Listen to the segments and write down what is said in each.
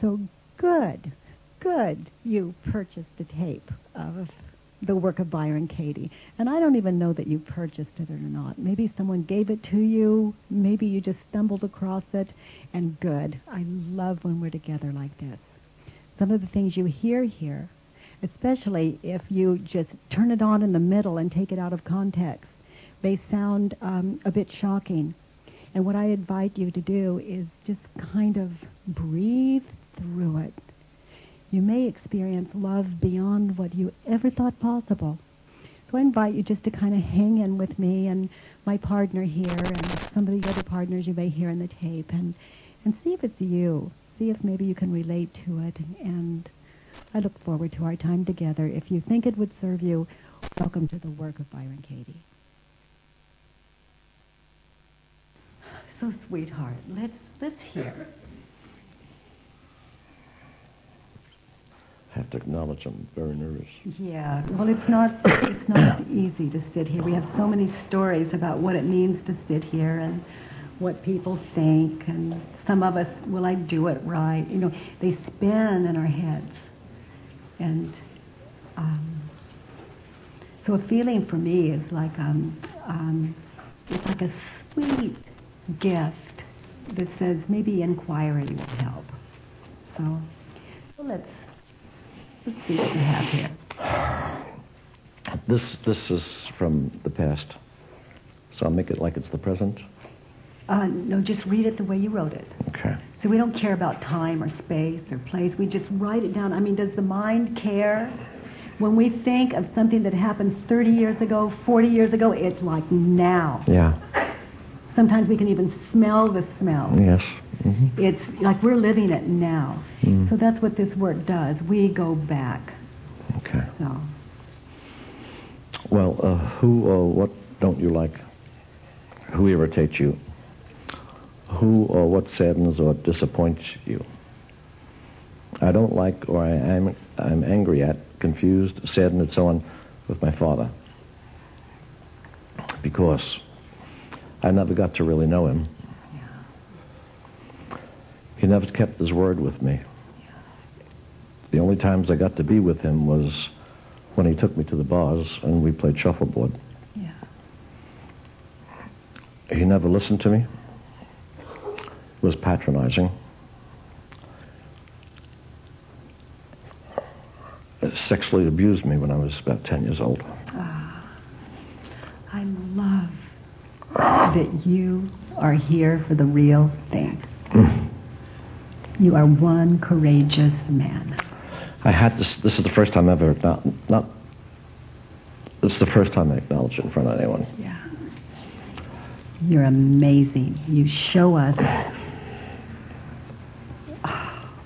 So good, good you purchased a tape of the work of Byron Katie. And I don't even know that you purchased it or not. Maybe someone gave it to you. Maybe you just stumbled across it. And good. I love when we're together like this. Some of the things you hear here, especially if you just turn it on in the middle and take it out of context, they sound um, a bit shocking. And what I invite you to do is just kind of breathe through it you may experience love beyond what you ever thought possible. So I invite you just to kind of hang in with me and my partner here and some of the other partners you may hear in the tape and, and see if it's you. See if maybe you can relate to it. And I look forward to our time together. If you think it would serve you, welcome to the work of Byron Katie. So, sweetheart, let's let's hear. Have to acknowledge I'm very nervous. Yeah, well, it's not it's not easy to sit here. We have so many stories about what it means to sit here and what people think, and some of us, will I do it right? You know, they spin in our heads, and um, so a feeling for me is like um, um, it's like a sweet gift that says maybe inquiry will help. So, so let's Let's see what we have here. This this is from the past, so I'll make it like it's the present. Uh, no, just read it the way you wrote it. Okay. So we don't care about time or space or place. We just write it down. I mean, does the mind care? When we think of something that happened 30 years ago, 40 years ago, it's like now. Yeah. Sometimes we can even smell the smell. Yes. Mm-hmm. It's like we're living it now. Mm. So that's what this work does. We go back. Okay. So. Well, uh, who or what don't you like? Who irritates you? Who or what saddens or disappoints you? I don't like or I am I'm angry at, confused, saddened, and so on with my father. Because I never got to really know him. He never kept his word with me. The only times I got to be with him was when he took me to the bars and we played shuffleboard. Yeah. He never listened to me. Was patronizing. Sexually abused me when I was about 10 years old. Ah, I love that you are here for the real thing. You are one courageous man. I had this. This is the first time I've ever not not. This is the first time I acknowledge it in front of anyone. Yeah. You're amazing. You show us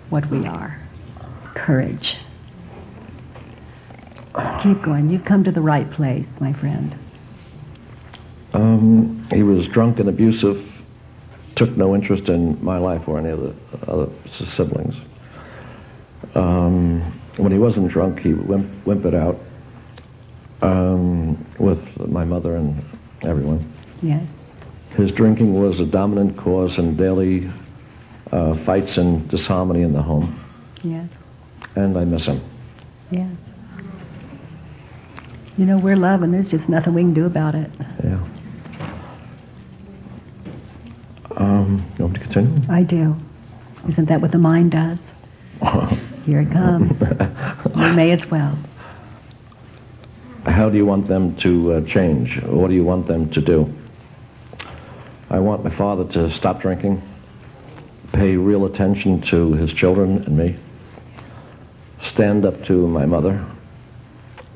what we are. Courage. Let's keep going. You've come to the right place, my friend. Um, he was drunk and abusive took no interest in my life or any of the other siblings. Um, when he wasn't drunk, he wimp, whimpered out um, with my mother and everyone. Yes. His drinking was a dominant cause in daily uh, fights and disharmony in the home. Yes. And I miss him. Yes. You know, we're loving. there's just nothing we can do about it. Yeah. You want me to continue? I do. Isn't that what the mind does? Here it comes. we may as well. How do you want them to uh, change? What do you want them to do? I want my father to stop drinking, pay real attention to his children and me, stand up to my mother,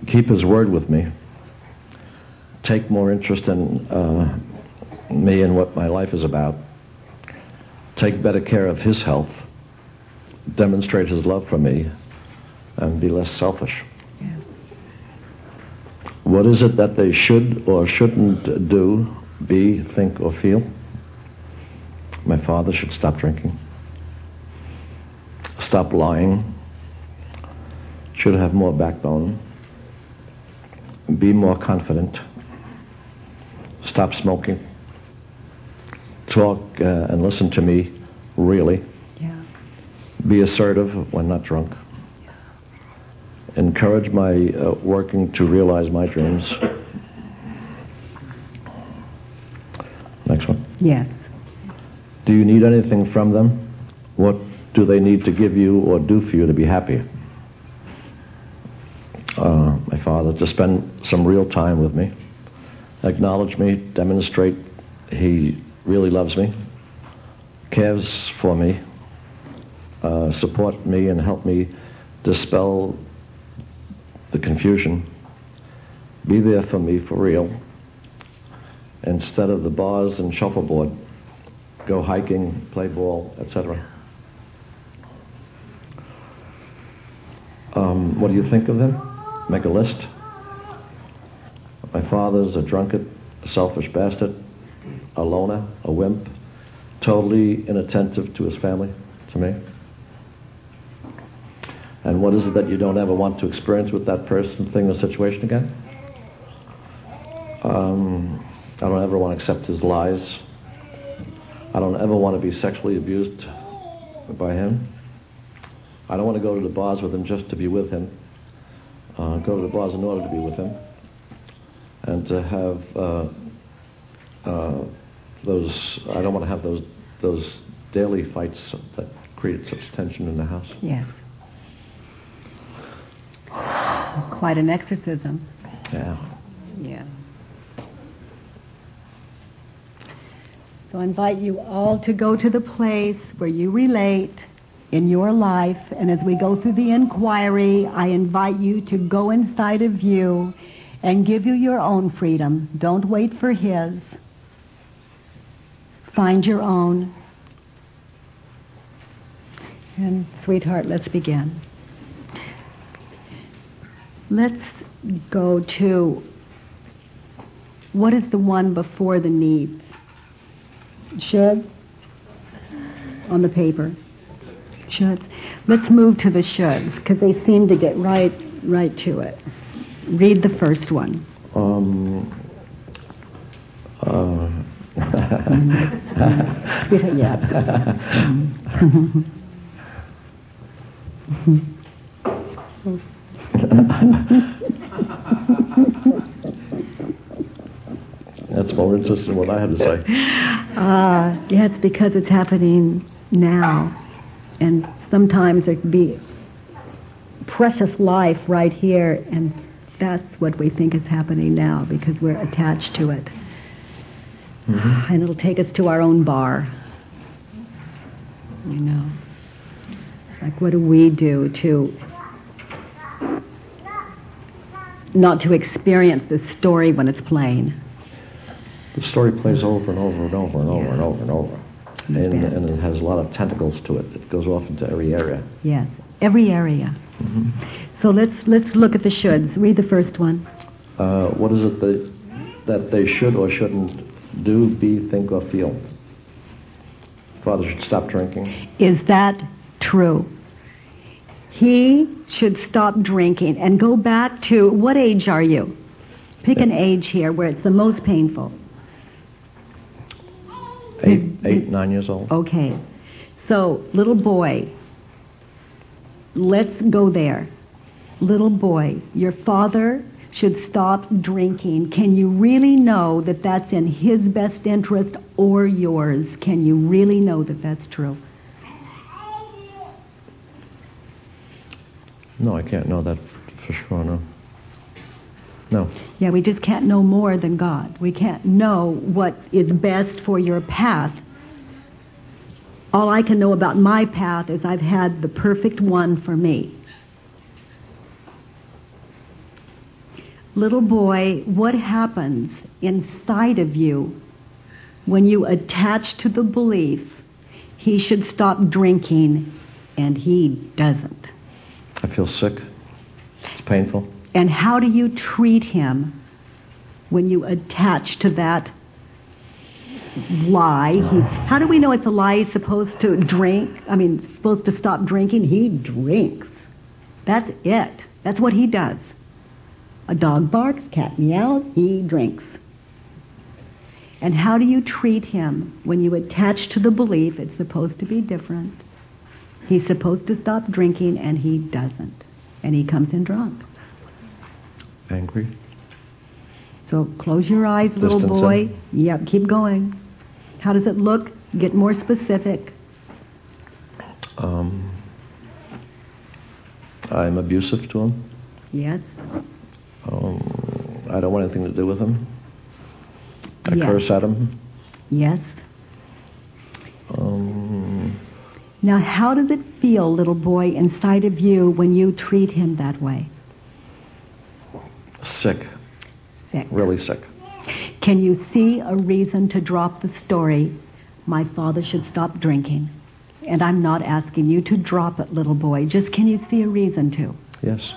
keep his word with me, take more interest in uh, me and what my life is about, take better care of his health, demonstrate his love for me, and be less selfish. Yes. What is it that they should or shouldn't do, be, think, or feel? My father should stop drinking, stop lying, should have more backbone, be more confident, stop smoking, talk uh, and listen to me really. Yeah. be assertive when not drunk, encourage my uh, working to realize my dreams. Next one. Yes. Do you need anything from them? What do they need to give you or do for you to be happy? Uh, my father, to spend some real time with me, acknowledge me, demonstrate he really loves me, cares for me, uh, support me and help me dispel the confusion, be there for me for real, instead of the bars and shuffleboard, go hiking, play ball, etc. Um, what do you think of them? Make a list. My father's a drunkard, a selfish bastard, a loner, a wimp, totally inattentive to his family, to me. And what is it that you don't ever want to experience with that person, thing, or situation again? Um, I don't ever want to accept his lies. I don't ever want to be sexually abused by him. I don't want to go to the bars with him just to be with him. Uh, go to the bars in order to be with him. And to have uh, uh, those, I don't want to have those, those daily fights that create such tension in the house. Yes. Quite an exorcism. Yeah. Yeah. So I invite you all to go to the place where you relate in your life. And as we go through the inquiry, I invite you to go inside of you and give you your own freedom. Don't wait for his. Find your own. And sweetheart, let's begin. Let's go to what is the one before the need? Should? On the paper. Shoulds. Let's move to the shoulds because they seem to get right right to it. Read the first one. Um, uh, That's more interesting than what I had to say. Uh, yes, because it's happening now. And sometimes it can be precious life right here, and that's what we think is happening now because we're attached to it. Mm-hmm. And it'll take us to our own bar. You know. Like, what do we do to not to experience this story when it's playing? The story plays over and over and over and over Yeah. and over and over. And, and it has a lot of tentacles to it. It goes off into every area. Yes, every area. Mm-hmm. So let's let's look at the shoulds. Read the first one. Uh, what is it that, that they should or shouldn't do, be, think, or feel? Father should stop drinking. Is that true? He should stop drinking and go back to what age are you? Pick an age here where it's the most painful. Eight, eight, nine years old. Okay. So, little boy, let's go there. Little boy, your father should stop drinking. Can you really know that that's in his best interest or yours? Can you really know that that's true? No, I can't know that for sure, no. No. Yeah, we just can't know more than God. We can't know what is best for your path. All I can know about my path is I've had the perfect one for me. Little boy, what happens inside of you when you attach to the belief he should stop drinking and he doesn't? I feel sick. It's painful. And how do you treat him when you attach to that lie? He's, how do we know it's a lie? He's supposed to drink. I mean, supposed to stop drinking. He drinks. That's it. That's what he does. A dog barks, cat meows, he drinks. And how do you treat him when you attach to the belief it's supposed to be different? He's supposed to stop drinking and he doesn't. And he comes in drunk. Angry? So close your eyes, little Distance boy. Yep, keep going. How does it look? Get more specific. Um, I'm abusive to him. Yes. Um, I don't want anything to do with him. I Yes. curse at him. Yes. Um, Now, how does it feel, little boy, inside of you when you treat him that way? sick. Sick. Really sick. Can you see a reason to drop the story, my father should stop drinking? And I'm not asking you to drop it, little boy. Just can you see a reason to? Yes.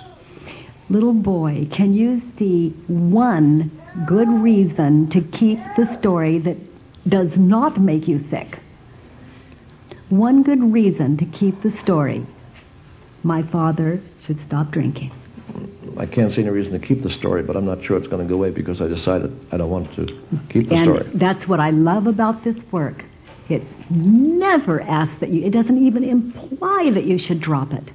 Little boy, can you see one good reason to keep the story that does not make you sick? One good reason to keep the story. My father should stop drinking. I can't see any reason to keep the story, but I'm not sure it's going to go away because I decided I don't want to keep the and story. that's what I love about this work. It never asks that you, it doesn't even imply that you should drop it.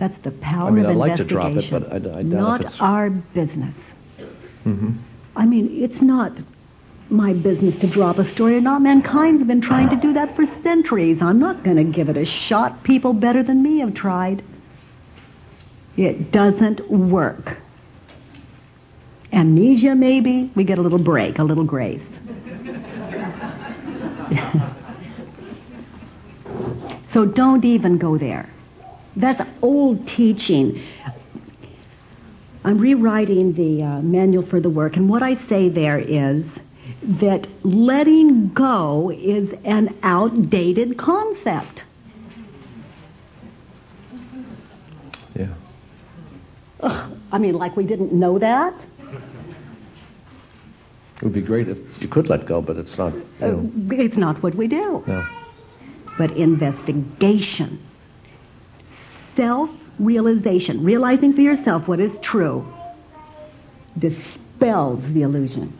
That's the power I mean, of I'd like to drop it, investigation. but I I doubt Not it's- our business. hmm I mean, it's not my business to drop a story or not. Mankind's been trying to do that for centuries. I'm not going to give it a shot. People better than me have tried. It doesn't work. Amnesia, maybe. We get a little break, a little grace. so don't even go there. That's old teaching. I'm rewriting the uh, manual for the work, and what I say there is that letting go is an outdated concept. Yeah. I mean, like we didn't know that. It would be great if you could let go, but it's not. You know, It's not what we do. no. But investigation, self realization, realizing for yourself what is true, dispels the illusion.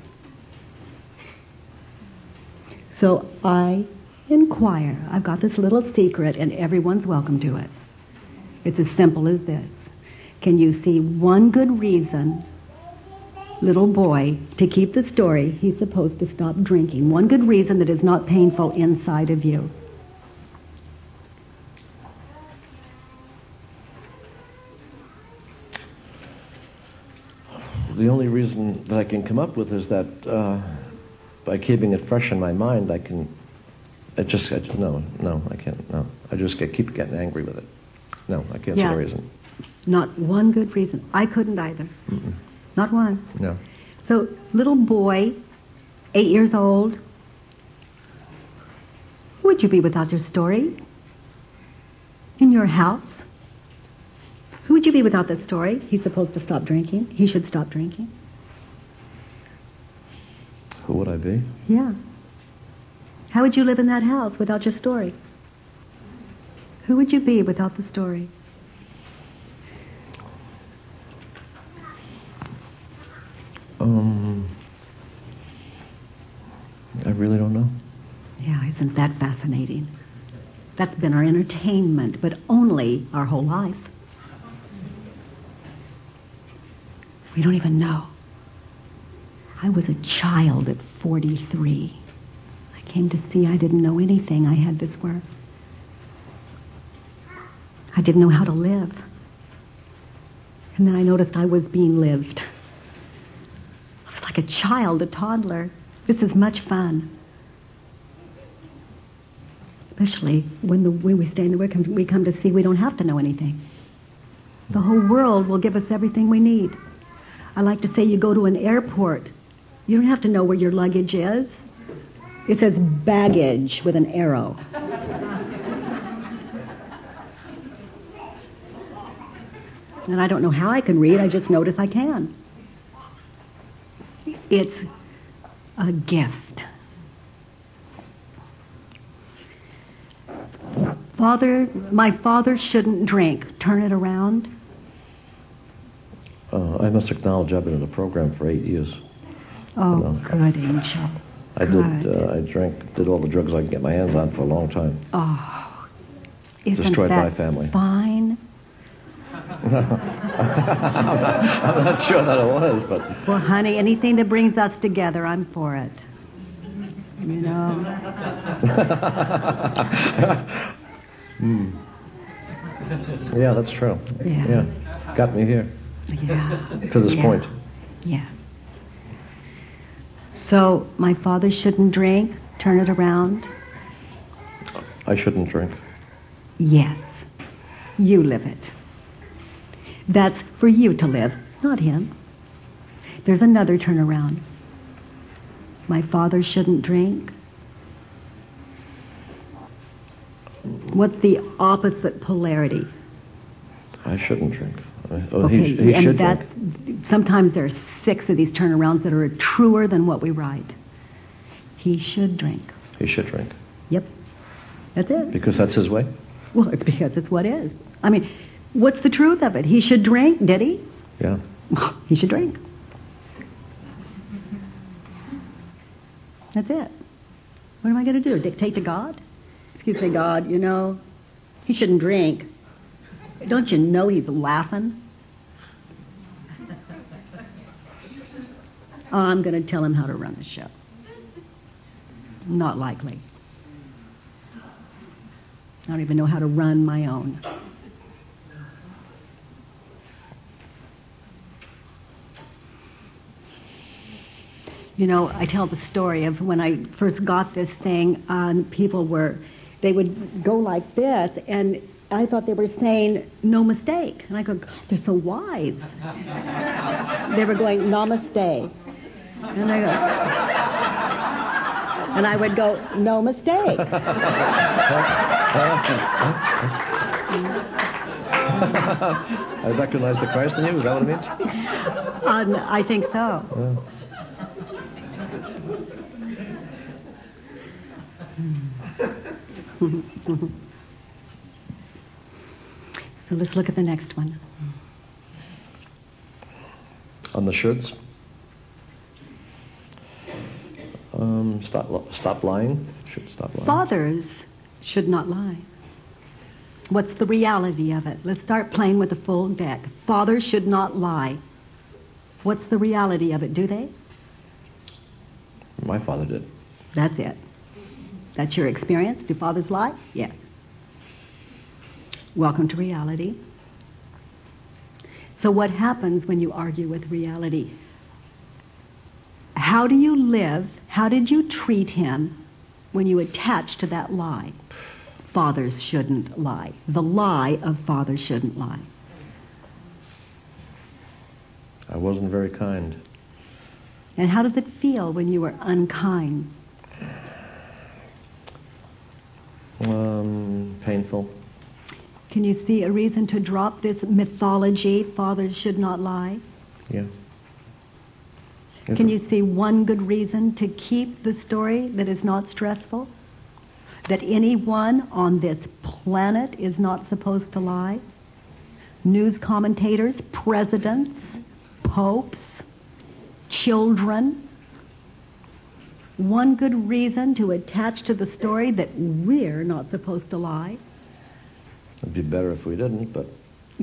So I inquire. I've got this little secret, and everyone's welcome to it. It's as simple as this Can you see one good reason, little boy, to keep the story he's supposed to stop drinking? One good reason that is not painful inside of you. The only reason that I can come up with is that uh, by keeping it fresh in my mind, I can. I just, I just no, no, I can't. No, I just get, keep getting angry with it. No, I can't see Yeah. the reason. Not one good reason. I couldn't either. Not one. No. So, little boy, eight years old, who would you be without your story? In your house? Who would you be without this story? He's supposed to stop drinking. He should stop drinking. Who would I be? Yeah. How would you live in that house without your story? Who would you be without the story? Um, I really don't know. Yeah, isn't that fascinating? That's been our entertainment, but only our whole life. We don't even know. I was a child at 43. I came to see I didn't know anything. I had this work. I didn't know how to live. And then I noticed I was being lived. I was like a child, a toddler. This is much fun. Especially when, the, way we stay in the work, we come to see we don't have to know anything. The whole world will give us everything we need. I like to say you go to an airport. You don't have to know where your luggage is. It says baggage with an arrow. And I don't know how I can read, I just notice I can. It's a gift. Father, my father shouldn't drink. Turn it around. Uh, I must acknowledge I've been in the program for eight years. Oh, No. good, Angel. I did. Uh, I drank, did all the drugs I could get my hands on for a long time. Oh, Isn't destroyed that my family. fine? I'm not sure that it was, but Well, honey, anything that brings us together, I'm for it. You know? yeah, that's true. Yeah. got me here Yeah. to this Yeah. point. Yes. So, my father shouldn't drink? Turn it around? I shouldn't drink. Yes. You live it. That's for you to live, not him. There's another turnaround. My father shouldn't drink. What's the opposite polarity? I shouldn't drink. Oh, okay, he, he and should that's drink. sometimes there's six of these turnarounds that are truer than what we write. He should drink. He should drink Yep. That's it. because that's his way. Well, it's because it's what is. I mean, what's the truth of it? He should drink, did he? Yeah. He should drink. That's it. What am I going to do? Dictate to God? Excuse me, God, you know, he shouldn't drink. Don't you know he's laughing? Oh, I'm going to tell him how to run the show. Not likely. I don't even know how to run my own. You know, I tell the story of when I first got this thing, um, people were, they would go like this, and I thought they were saying no mistake. And I go, God, they're so wise. they were going, namaste. And I go, and I would go, no mistake. I recognize the Christ in you. Is that what it means? Um, I think so. so let's look at the next one. On the shoulds. Um, stop, stop lying. Should stop lying. Fathers should not lie. What's the reality of it? Let's start playing with the full deck. Fathers should not lie. What's the reality of it? Do they? My father did. That's it. That's your experience? Do fathers lie? Yes. Welcome to reality. So, what happens when you argue with reality? How do you live? How did you treat him when you attach to that lie? Fathers shouldn't lie. The lie of fathers shouldn't lie. I wasn't very kind. And how does it feel when you were unkind? Um, painful. Can you see a reason to drop this mythology, fathers should not lie? Yeah. Can you see one good reason to keep the story that is not stressful? That anyone on this planet is not supposed to lie? News commentators, presidents, popes, children. One good reason to attach to the story that we're not supposed to lie. It'd be better if we didn't, but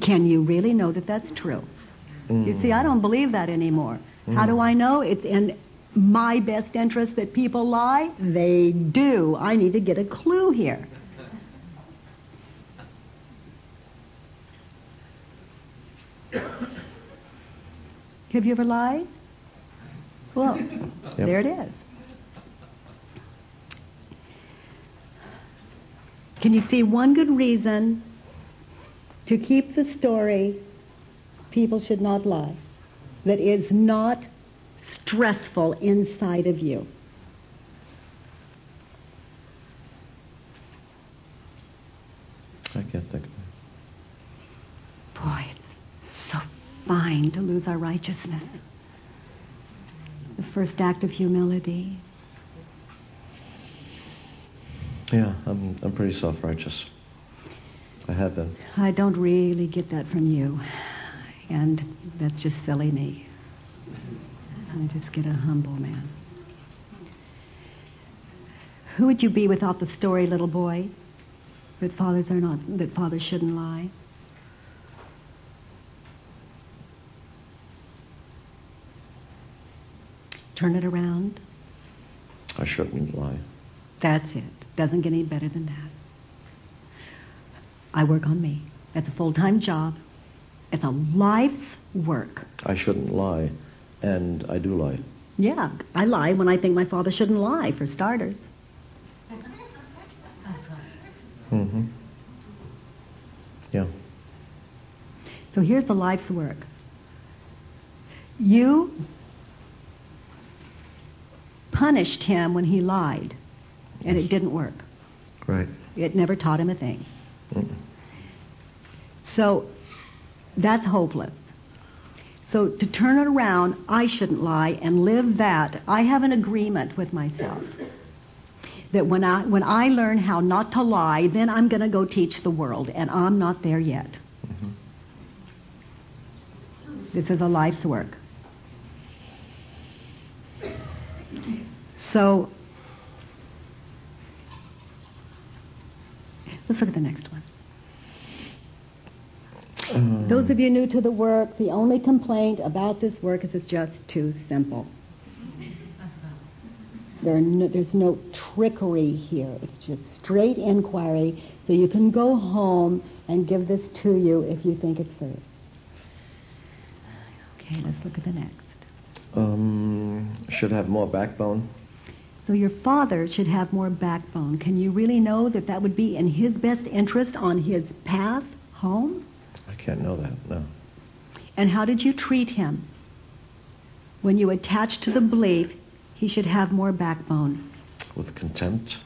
Can you really know that that's true? You see, I hmm. don't believe that anymore. How do hmm. I know? It's in my best interest that people lie? They do. I need to get a clue here. Have you ever lied? Well, there it is. Can you see one good reason to keep the story people should not lie that is not stressful inside of you? I can't think of it. Boy, it's so fine to lose our righteousness. The first act of humility. Yeah, I'm, I'm pretty self-righteous. I have been. I don't really get that from you. And that's just silly me. I just get a humble man. Who would you be without the story, little boy? that fathers are not that fathers shouldn't lie? Turn it around. I shouldn't lie. That's it. Doesn't get any better than that. I work on me. That's a full-time job. It's a life's work. I shouldn't lie, and I do lie. Yeah, I lie when I think my father shouldn't lie, for starters. Mm-hmm. Yeah. So here's the life's work. You punished him when he lied, and it didn't work. Right. It never taught him a thing. Mm. So that's hopeless. So to turn it around, I shouldn't lie and live that. I have an agreement with myself that when I when I learn how not to lie, then I'm going to go teach the world, and I'm not there yet. Mm-hmm. This is a life's work. So let's look at the next one. Um, Those of you new to the work, the only complaint about this work is it's just too simple. There no, there's no trickery here. It's just straight inquiry, so you can go home and give this to you if you think it serves. Okay, let's look at the next. um, should have more backbone. So your father should have more backbone. Can you really know that that would be in his best interest on his path home? I can't know that. No. And how did you treat him? When you attached to the belief he should have more backbone. With contempt,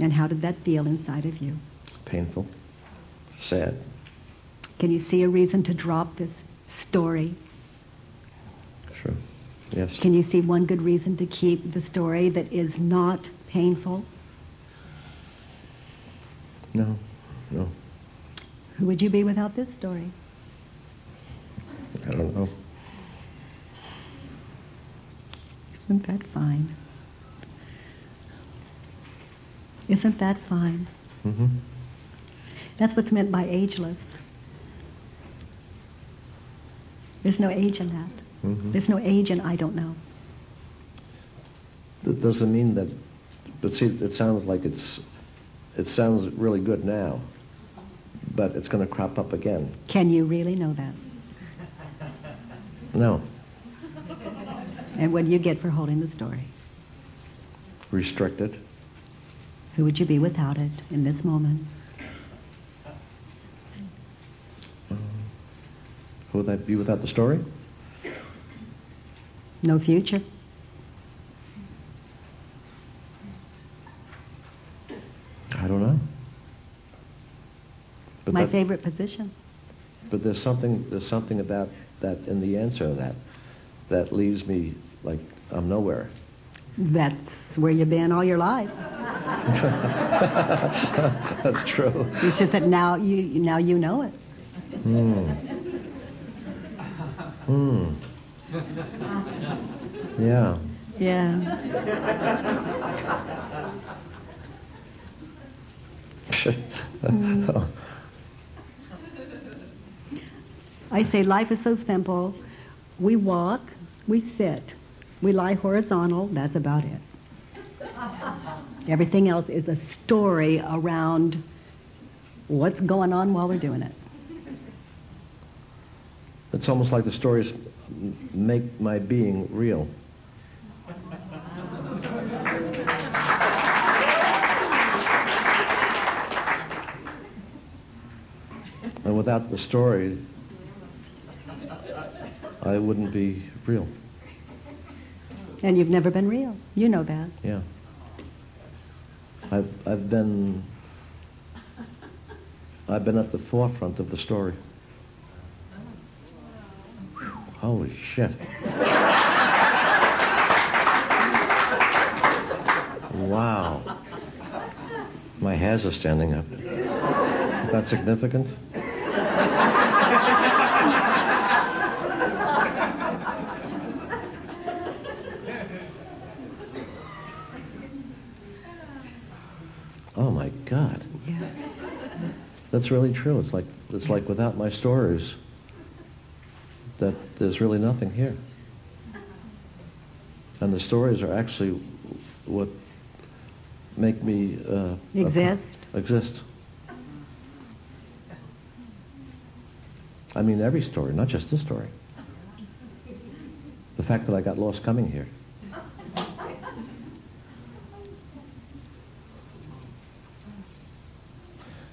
And how did that feel inside of you? painful, sad. Can you see a reason to drop this story? Sure. Yes. Can you see one good reason to keep the story that is not painful? No. No. Who would you be without this story? I don't know. Isn't that fine? Isn't that fine? Mm-hmm. That's what's meant by ageless. There's no age in that. Mm-hmm. There's no age in I don't know. That doesn't mean that. But see, it sounds like it's. It sounds really good now, but it's going to crop up again. Can you really know that? No. And what do you get for holding the story? Restricted. Who would you be without it in this moment? Um, who would that be without the story? No future. I don't know. But My that- favorite position. But there's something there's something about that in the answer of that that leaves me like I'm nowhere. That's where you've been all your life. That's true. It's just that now you now you know it. Hmm. Hmm. Yeah. Yeah. I say life is so simple. We walk, we sit, we lie horizontal, that's about it. Everything else is a story around what's going on while we're doing it. It's almost like the stories make my being real. And without the story, I wouldn't be real. And you've never been real. You know that. Yeah. I've, I've been I've been at the forefront of the story. Whew, holy shit. wow. My hairs are standing up. Is that significant? Oh my God. Yeah. That's really true. It's like it's like without my stories, that there's really nothing here. And the stories are actually what make me uh, Exist? exist. I mean, every story, not just this story. The fact that I got lost coming here.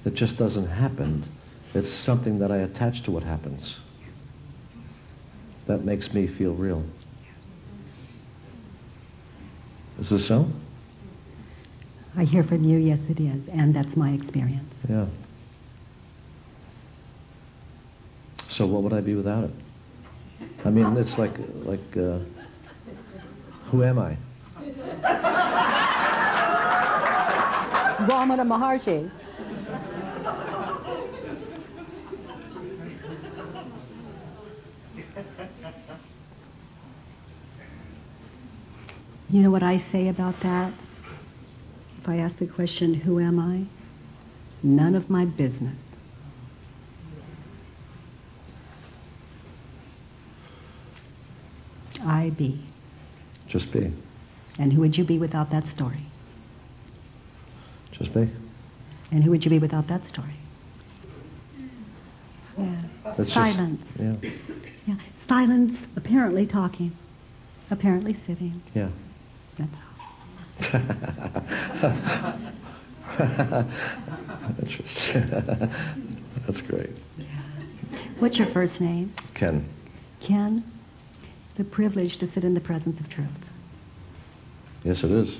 It just doesn't happen. It's something that I attach to what happens. That makes me feel real. Is this so? I hear from you, yes it is, and that's my experience. Yeah. So what would I be without it? I mean, it's like, like, uh, who am I? Ramana Maharshi. You know what I say about that? If I ask the question, who am I? None of my business. I be. Just be. And who would you be without that story? Just be. And who would you be without that story? Yeah. That's just- Silence. yeah. Yeah. Silence, apparently talking, apparently sitting. Yeah. That's all. Interesting. That's great. What's your first name? Ken. Ken. It's a privilege to sit in the presence of truth. Yes, it is.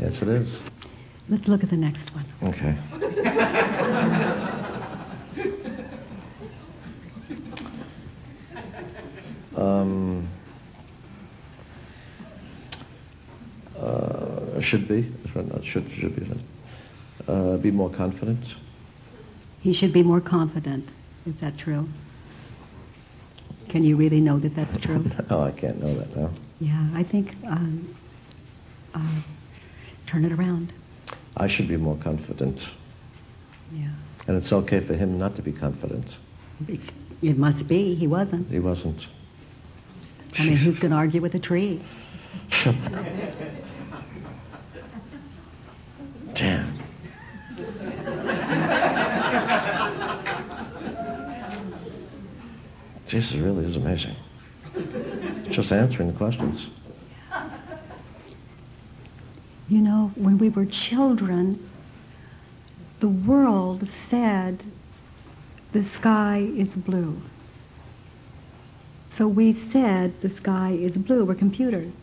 Yes, it is. Let's look at the next one. Okay. should be. Not should. Should be. Uh, be more confident. He should be more confident. Is that true? Can you really know that that's true? oh, I can't know that now. yeah, I think um, uh, turn it around. I should be more confident. Yeah. And it's okay for him not to be confident. It must be. He wasn't. He wasn't. I mean, who's going to argue with a tree? Damn. Jesus really is amazing. Just answering the questions. You know, when we were children, the world said the sky is blue. So we said the sky is blue. We're computers.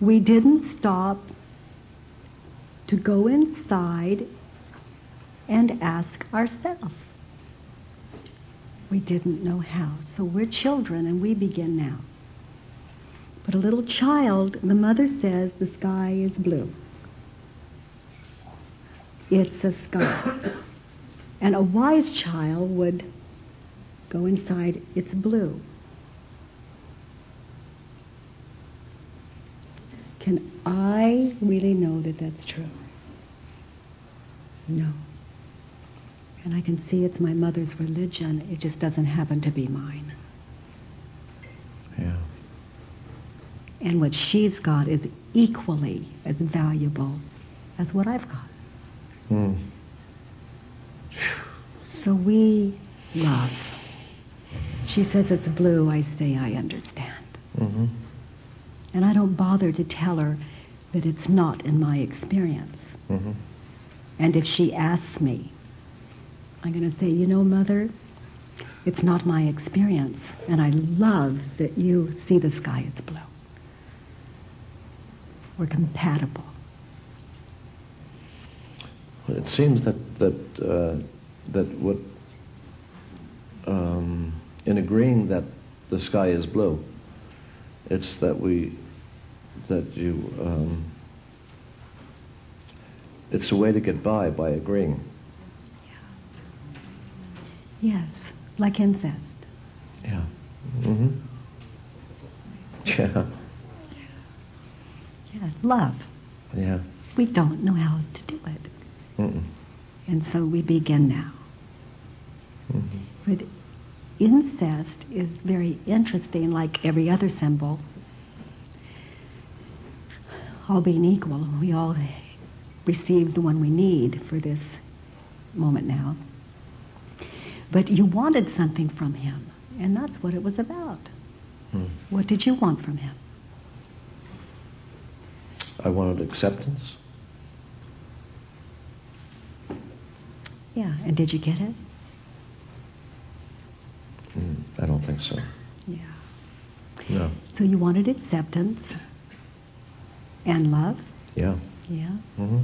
We didn't stop to go inside and ask ourselves. We didn't know how. So we're children and we begin now. But a little child, the mother says the sky is blue. It's a sky. And a wise child would go inside, it's blue. Can I really know that that's true? No. And I can see it's my mother's religion. It just doesn't happen to be mine. Yeah. And what she's got is equally as valuable as what I've got. Mm. So we love. She says it's blue. I say I understand. hmm And I don't bother to tell her that it's not in my experience. hmm And if she asks me, I'm going to say, you know, Mother, it's not my experience. And I love that you see the sky as blue. We're compatible. It seems that that uh, that what um, in agreeing that the sky is blue, it's that we that you um, it's a way to get by by agreeing. Yes, like incest. Yeah. Mm-hmm. Yeah. Yeah, love. Yeah. We don't know how to do it. Mm-mm. And so we begin now. Mm-hmm. But incest is very interesting, like every other symbol. All being equal, we all receive the one we need for this moment now. But you wanted something from him, and that's what it was about. Hmm. What did you want from him? I wanted acceptance. Yeah, and did you get it? Mm, I don't think so. Yeah. No. So you wanted acceptance and love? Yeah. Yeah. Mm-hmm.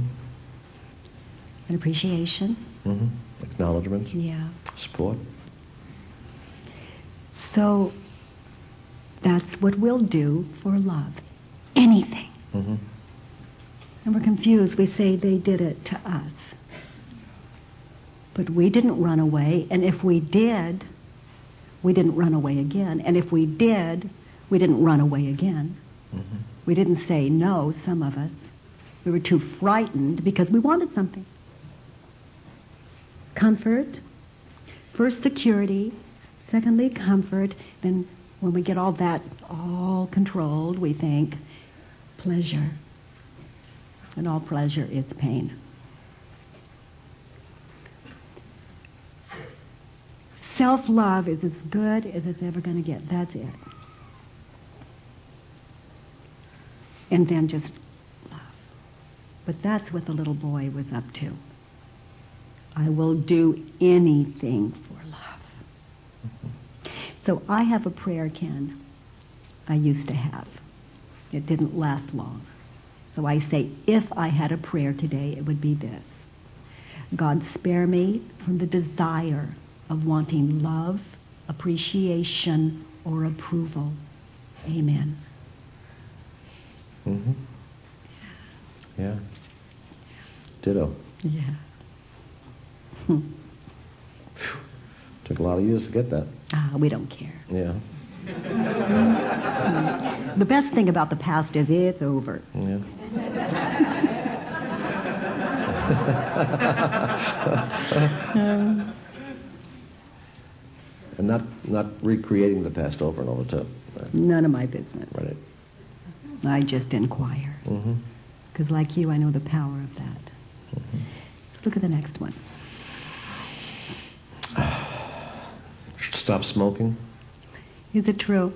And appreciation? Mm-hmm. Acknowledgement, Yeah. support. So that's what we'll do for love. Anything. Mm-hmm. And we're confused. We say they did it to us. But we didn't run away. And if we did, we didn't run away again. And if we did, we didn't run away again. Mm-hmm. We didn't say no, some of us. We were too frightened because we wanted something. Comfort. First security. Secondly, comfort. Then when we get all that all controlled, we think pleasure. And all pleasure is pain. Self-love is as good as it's ever going to get. That's it. And then just love. But that's what the little boy was up to. I will do anything for love. So I have a prayer, Ken, I used to have. It didn't last long. So I say, if I had a prayer today, it would be this. God spare me from the desire of wanting love, appreciation, or approval. Amen. Mm-hmm. Yeah. Ditto. Yeah. Took a lot of years to get that. Ah, we don't care. Yeah. The best thing about the past is it's over. Yeah. and not not recreating the past over and over too. None of my business. Right. I just inquire. Mm-hmm. Because like you, I know the power of that. Let's look at the next one. Should stop smoking. Is it true?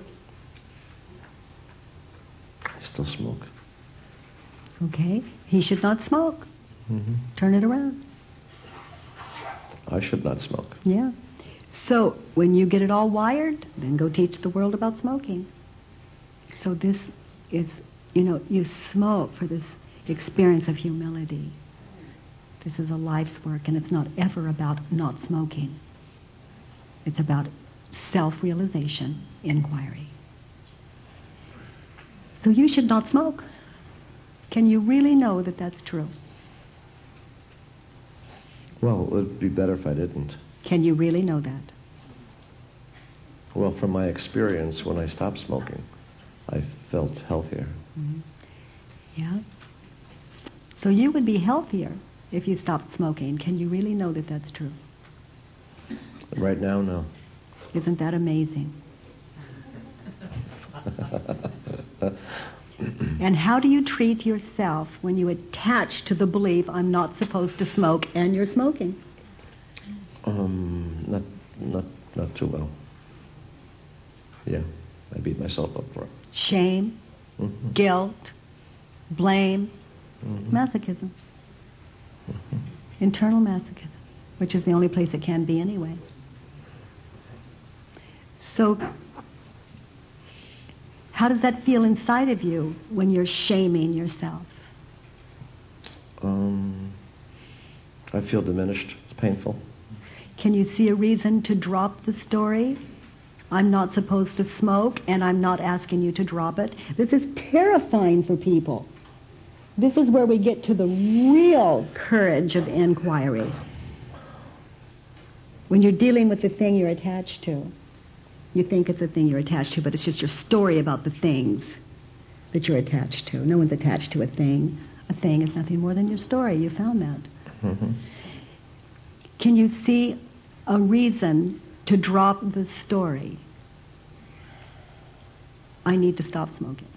I still smoke. Okay. He should not smoke. Mm-hmm. Turn it around. I should not smoke. Yeah. So when you get it all wired, then go teach the world about smoking. So this is, you know, you smoke for this experience of humility. This is a life's work, and it's not ever about not smoking. It's about self-realization, inquiry. So you should not smoke. Can you really know that that's true? Well, it would be better if I didn't. Can you really know that? Well, from my experience, when I stopped smoking, felt healthier. Yeah. So you would be healthier if you stopped smoking. Can you really know that that's true? Right now, no. Isn't that amazing? and how do you treat yourself when you attach to the belief I'm not supposed to smoke and you're smoking? Um, not, not, not too well. Yeah, I beat myself up for it. Shame, Mhm. guilt, blame, Mhm. masochism. Internal masochism, which is the only place it can be anyway. So, how does that feel inside of you when you're shaming yourself? Um, I feel diminished. It's painful. Can you see a reason to drop the story? I'm not supposed to smoke, and I'm not asking you to drop it. This is terrifying for people. This is where we get to the real courage of inquiry. When you're dealing with the thing you're attached to, you think it's a thing you're attached to, but it's just your story about the things that you're attached to. No one's attached to a thing. A thing is nothing more than your story. You found that. hmm Can you see a reason to drop the story? I need to stop smoking.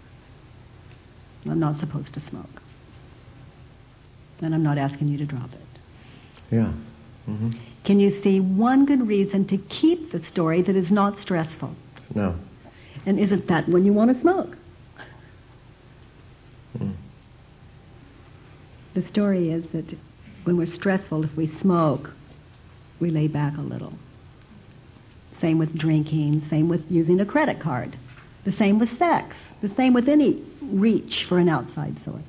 I'm not supposed to smoke. And I'm not asking you to drop it. Yeah. hmm Can you see one good reason to keep the story that is not stressful? No. And isn't that when you want to smoke? Mm. The story is that when we're stressful, if we smoke, we lay back a little. Same with drinking, same with using a credit card, the same with sex, the same with any reach for an outside source.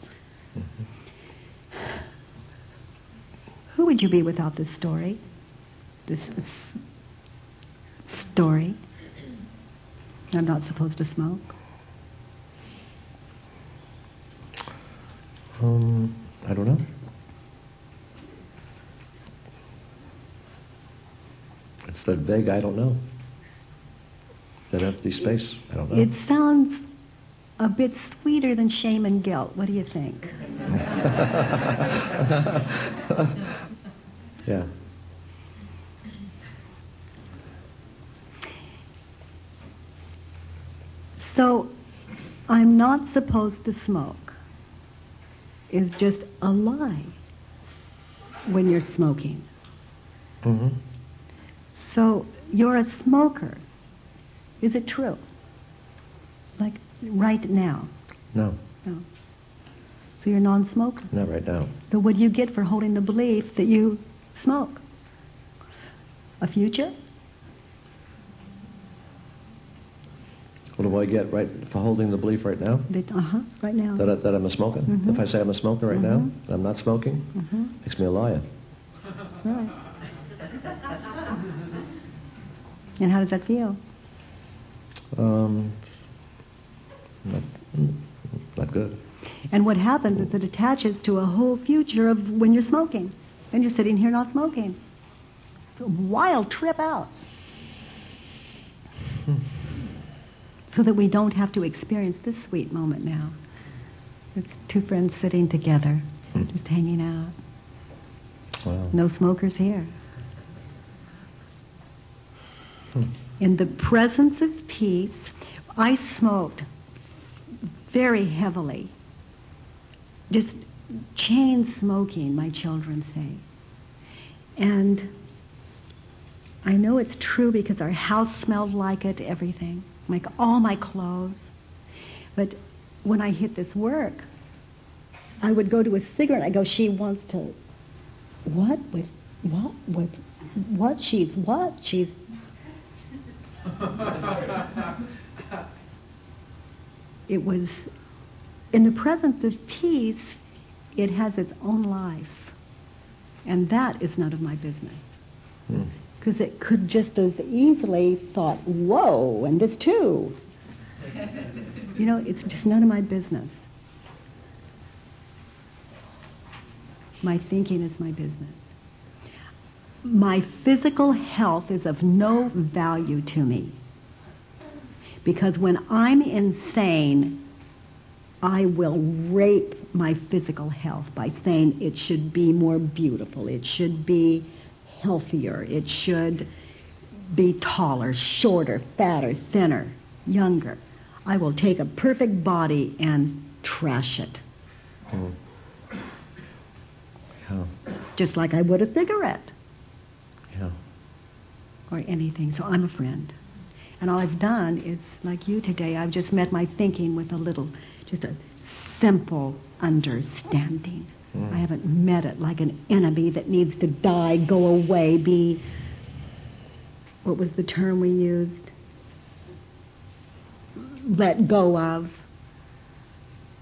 Who would you be without this story? This, this story? I'm not supposed to smoke. Um, I don't know. It's that vague, I don't know. That empty space, I don't know. It sounds a bit sweeter than shame and guilt. What do you think? yeah. So, I'm not supposed to smoke is just a lie when you're smoking. hmm So, you're a smoker. Is it true? Like right now? No, No. So you're a non-smoker. not right now. So what do you get for holding the belief that you smoke? A future? What do I get right for holding the belief right now? That, uh-huh, right now. That, I, that I'm a smoker? Mhm. If I say I'm a smoker right now, Mhm. and I'm not smoking, hmm makes me a liar. That's right. And how does that feel? Um, not, not good. And what happens is it attaches to a whole future of when you're smoking. And you're sitting here not smoking. It's a wild trip out. So that we don't have to experience this sweet moment now. It's two friends sitting together, Hmm. just hanging out. Wow. No smokers here. In the presence of peace, I smoked very heavily. Just chain smoking, my children say. And I know it's true because our house smelled like it, everything, like all my clothes. But when I hit this work, I would go to a cigarette. I go, she wants to, what? What? With what? She's what? She's. it was in the presence of peace, it has its own life. And that is none of my business. Hmm. Because it could just as easily thought, whoa, and this too. You know, it's just none of my business. My thinking is my business. My physical health is of no value to me. Because when I'm insane, I will rape my physical health by saying it should be more beautiful, it should be healthier, it should be taller, shorter, fatter, thinner, younger. I will take a perfect body and trash it, Hmm. Yeah. just like I would a cigarette. Or anything. So I'm a friend. And all I've done is, like you today, I've just met my thinking with a little, just a simple understanding. Mm. I haven't met it like an enemy that needs to die, go away, be, what was the term we used? Let go of.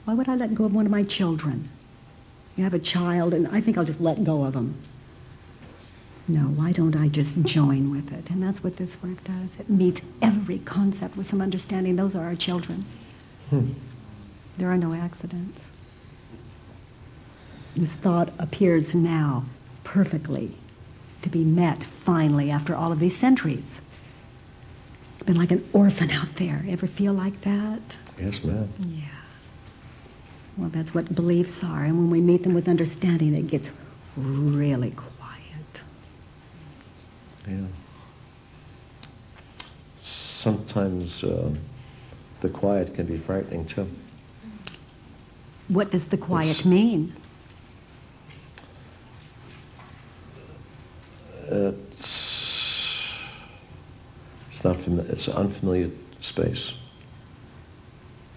Why would I let go of one of my children? You have a child, and I think I'll just let go of them. No, why don't I just join with it? And that's what this work does. It meets every concept with some understanding. Those are our children. Hmm. There are no accidents. This thought appears now perfectly to be met finally after all of these centuries. It's been like an orphan out there. Ever feel like that? Yes, ma'am. Yeah. Well, that's what beliefs are. And when we meet them with understanding, it gets really quiet. Yeah. Sometimes uh, the quiet can be frightening too. What does the quiet it's, mean? It's, it's not familiar. It's an unfamiliar space.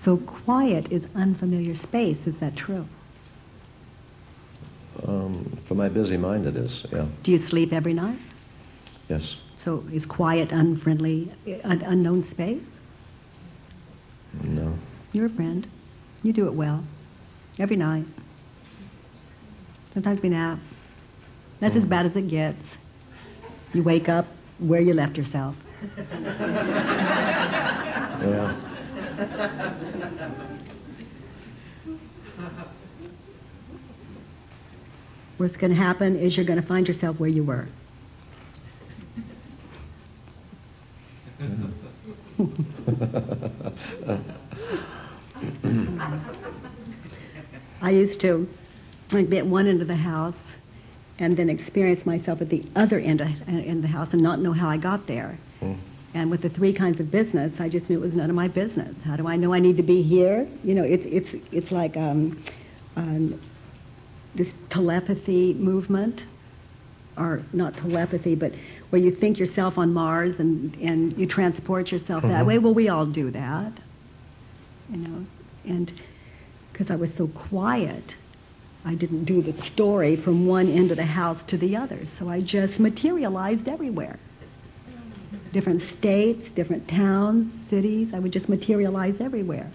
So quiet is unfamiliar space. Is that true? Um, for my busy mind, it is. Yeah. Do you sleep every night? Yes. So is quiet unfriendly, un- unknown space? No. You're a friend. You do it well. Every night. Sometimes we nap. That's as mm. bad as it gets. You wake up where you left yourself. Yeah. What's going to happen is you're going to find yourself where you were. I used to like, be at one end of the house and then experience myself at the other end of in the house and not know how I got there. Mm. And with the three kinds of business, I just knew it was none of my business. How do I know I need to be here? You know, it's it's it's like um, um, this telepathy movement, or not telepathy, but where you think yourself on Mars and and you transport yourself that Mhm. way. Well, we all do that, you know, and because I was so quiet, I didn't do the story from one end of the house to the other. So I just materialized everywhere. Different states, different towns, cities, I would just materialize everywhere.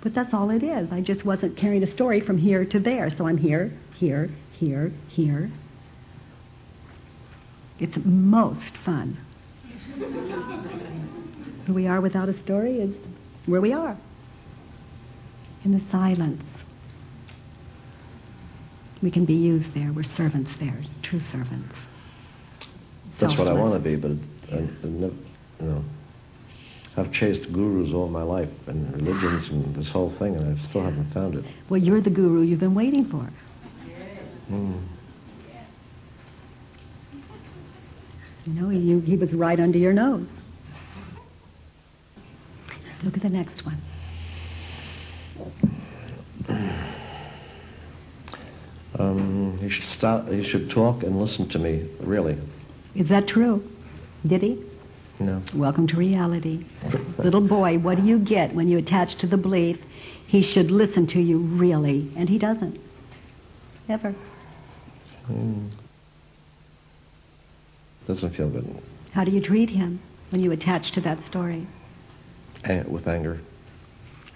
But that's all it is. I just wasn't carrying a story from here to there. So I'm here, here, here, here. It's most fun. Who we are without a story is where we are. In the silence. We can be used there. We're servants there, true servants. That's what I want to be, but I, I never, you know, I've chased gurus all my life and religions and this whole thing, and I still haven't found it. Well, you're the guru you've been waiting for. Mm. You know, he, he was right under your nose. Look at the next one. Um, he should stop. He should talk and listen to me. Really, Is that true? Did he? No. Welcome to reality. Little boy, what do you get when you attach to the belief he should listen to you really? And he doesn't. Ever. Mm. Doesn't feel good. How do you treat him when you attach to that story? With anger,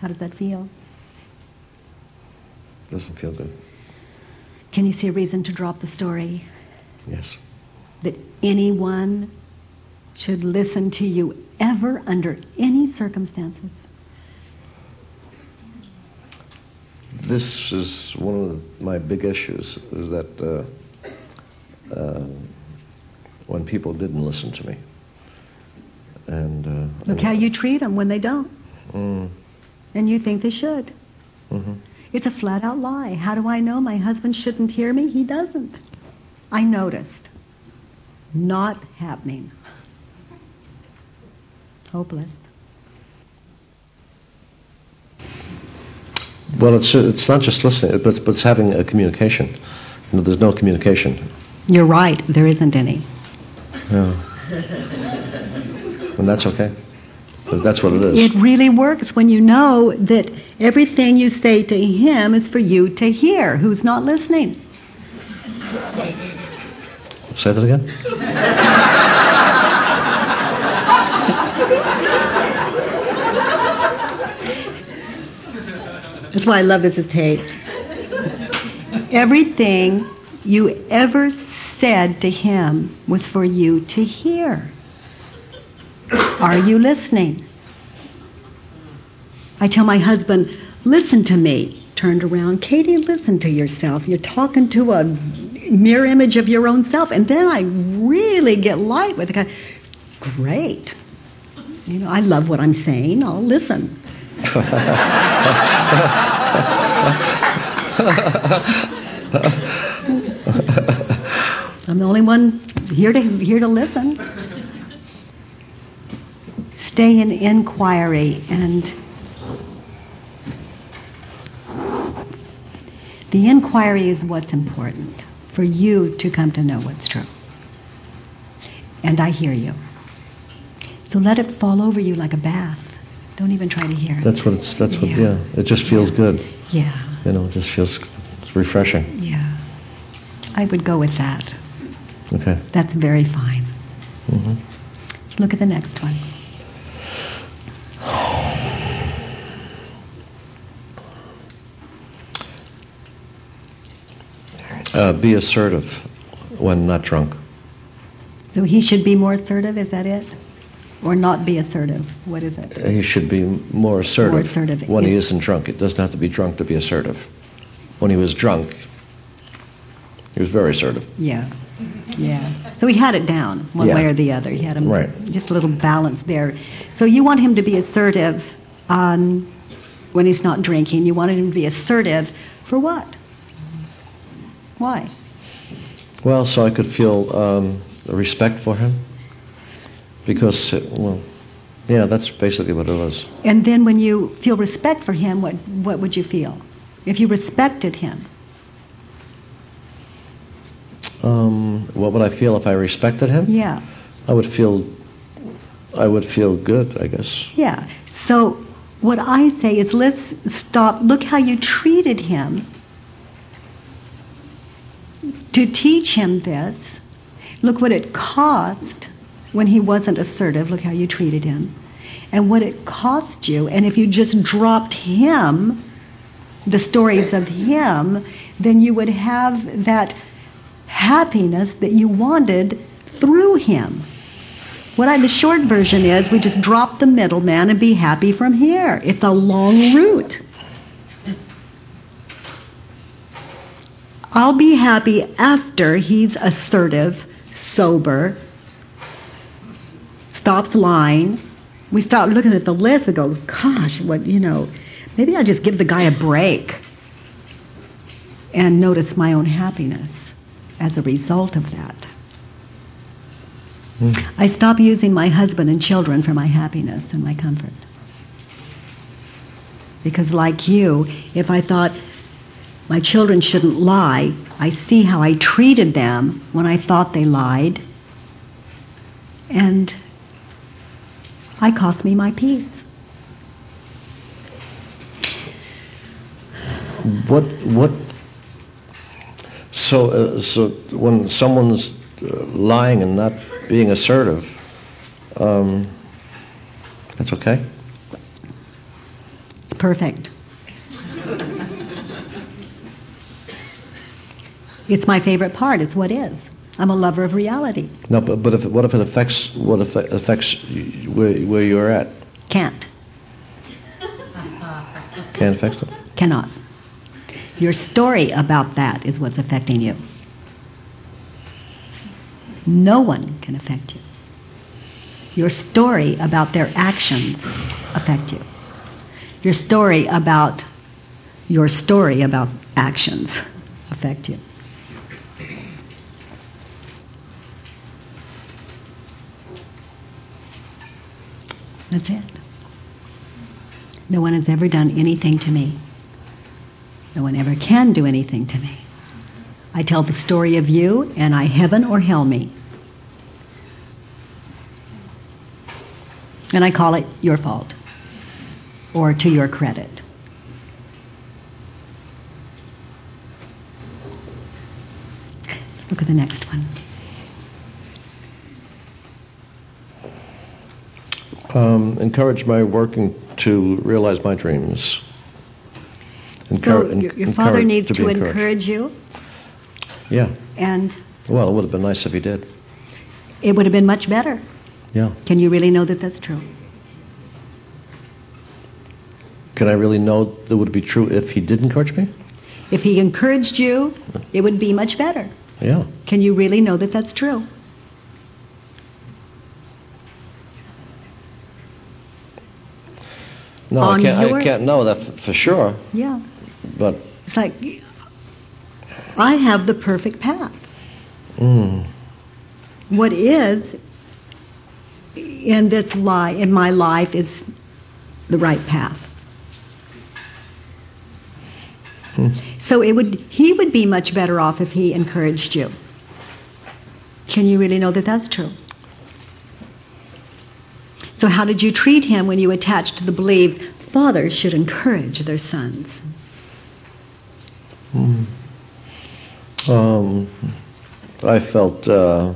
How does that feel? Doesn't feel good. Can you see a reason to drop the story? Yes. That anyone should listen to you ever under any circumstances? This is one of my big issues. Is that uh, uh, when people didn't listen to me, and uh, Look how you treat them when they don't. Mm, And you think they should. mhm. It's a flat out lie. How do I know my husband shouldn't hear me? He doesn't. I noticed. Not happening. Hopeless. Well, it's it's not just listening, but but it's having a communication. You know, there's no communication. You're right. There isn't any. Yeah. and that's okay. 'Cause that's what it is. It really works when you know that everything you say to him is for you to hear, who's not listening. Say that again. That's why I love this tape. Everything you ever said to him was for you to hear. Are you listening? I tell my husband, listen to me. Turned around, Katie, listen to yourself. You're talking to a mirror image of your own self. And then I really get light with it. Great. You know, I love what I'm saying. I'll listen. I'm the only one here to here to listen. Stay in inquiry and the inquiry is what's important for you to come to know what's true. And I hear you. So let it fall over you like a bath. Don't even try to hear it. That's what it's. That's what. Yeah. Yeah. It just feels good. Yeah, You know, it just feels it's refreshing. yeah. I would go with that. Okay. That's very fine. Mm-hmm. Let's look at the next one. Uh, be assertive when not drunk. So he should be more assertive, is that it? Or not be assertive? What is it? He should be more assertive, More assertive. when he Is- isn't drunk. It doesn't have to be drunk to be assertive. When he was drunk, he was very assertive. Yeah. Yeah. So he had it down one Yeah. way or the other. He had a, Right. just a little balance there. So you want him to be assertive on when he's not drinking. You wanted him to be assertive for what? Why? Well, so I could feel um, respect for him. Because, uh, well, yeah, that's basically what it was. And then when you feel respect for him, what, what would you feel? If you respected him, Um, what would I feel if I respected him? yeah. I would feel, I would feel good, I guess. Yeah. So what I say is let's stop. Look how you treated him to teach him this. Look what it cost when he wasn't assertive. Look how you treated him. And what it cost you. And if you just dropped him, the stories of him, then you would have that happiness that you wanted through him. What I, the short version is we just drop the middleman and be happy from here. It's a long route. I'll be happy after he's assertive, sober, stops lying. We stop looking at the list. We go, gosh, what, you know, maybe I'll just give the guy a break and notice my own happiness as a result of that. Hmm. I stop using my husband and children for my happiness and my comfort. Because, like you, if I thought my children shouldn't lie, I see how I treated them when I thought they lied, and I cost me my peace. What, what, so, uh, so when someone's uh, lying and not being assertive, um, that's okay? It's perfect. It's my favorite part. It's what is. I'm a lover of reality. No, but, but if, what if it affects, what if it affects where, where you're at? Can't. Can't affect it? Cannot. Your story about that is what's affecting you. No one can affect you. Your story about their actions affect you. Your story about your story about actions affect you. That's it. No one has ever done anything to me. No one ever can do anything to me. I tell the story of you, and I heaven or hell me. And I call it your fault or to your credit. Let's look at the next one. Um, encourage my working to realize my dreams. So your, your father needs be to encourage you, Yeah. and Well, it would have been nice if he did. it would have been much better. Yeah. Can you really know that that's true? Can I really know that would be true if he did encourage me? If he encouraged you, it would be much better. Yeah. Can you really know that that's true? No, I can't. your- I can't know that for sure. Yeah. But It's like, I have the perfect path. mm, What is, in this life, in my life, is the right path. So it would, he would be much better off if he encouraged you. Can you really know that that's true? So how did you treat him when you attached to the beliefs fathers should encourage their sons? Um, I felt uh,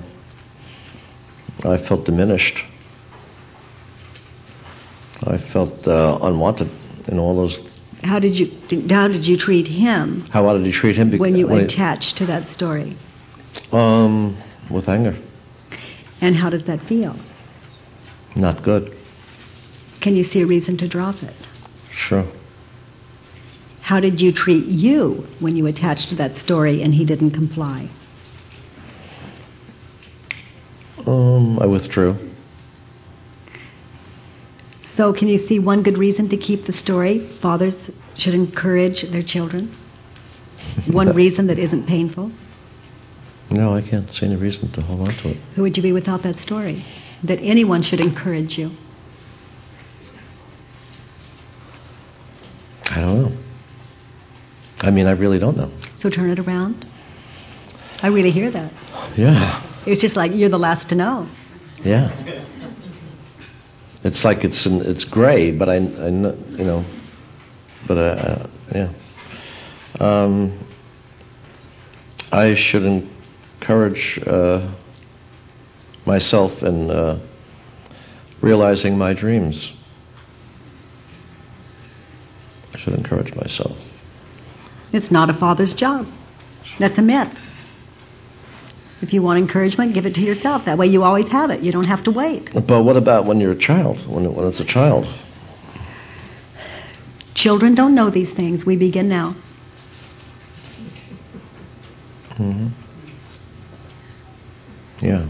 I felt diminished. I felt uh, unwanted in all those. How did you how did you treat him How did you treat him? when you he- attached to that story? um, with anger, And how does that feel? Not good. Can you see a reason to drop it? Sure. How did you treat you when you attached to that story and he didn't comply? Um, I withdrew. So, can you see one good reason to keep the story? Fathers should encourage their children. One reason that isn't painful. No, I can't see any reason to hold on to it. Who would you be without that story? That anyone should encourage you. I don't know. I mean, I really don't know. So turn it around. I really hear that. Yeah, It's just like you're the last to know. yeah. It's like it's in, it's gray, but I, I you know, but uh, uh, yeah. Um, I should encourage uh, myself in uh, realizing my dreams. I should encourage myself. It's not a father's job. That's a myth. If you want encouragement, give it to yourself. That way you always have it. You don't have to wait. But what about when you're a child? When, when it's a child? Children don't know these things. We begin now. Hmm. Yeah.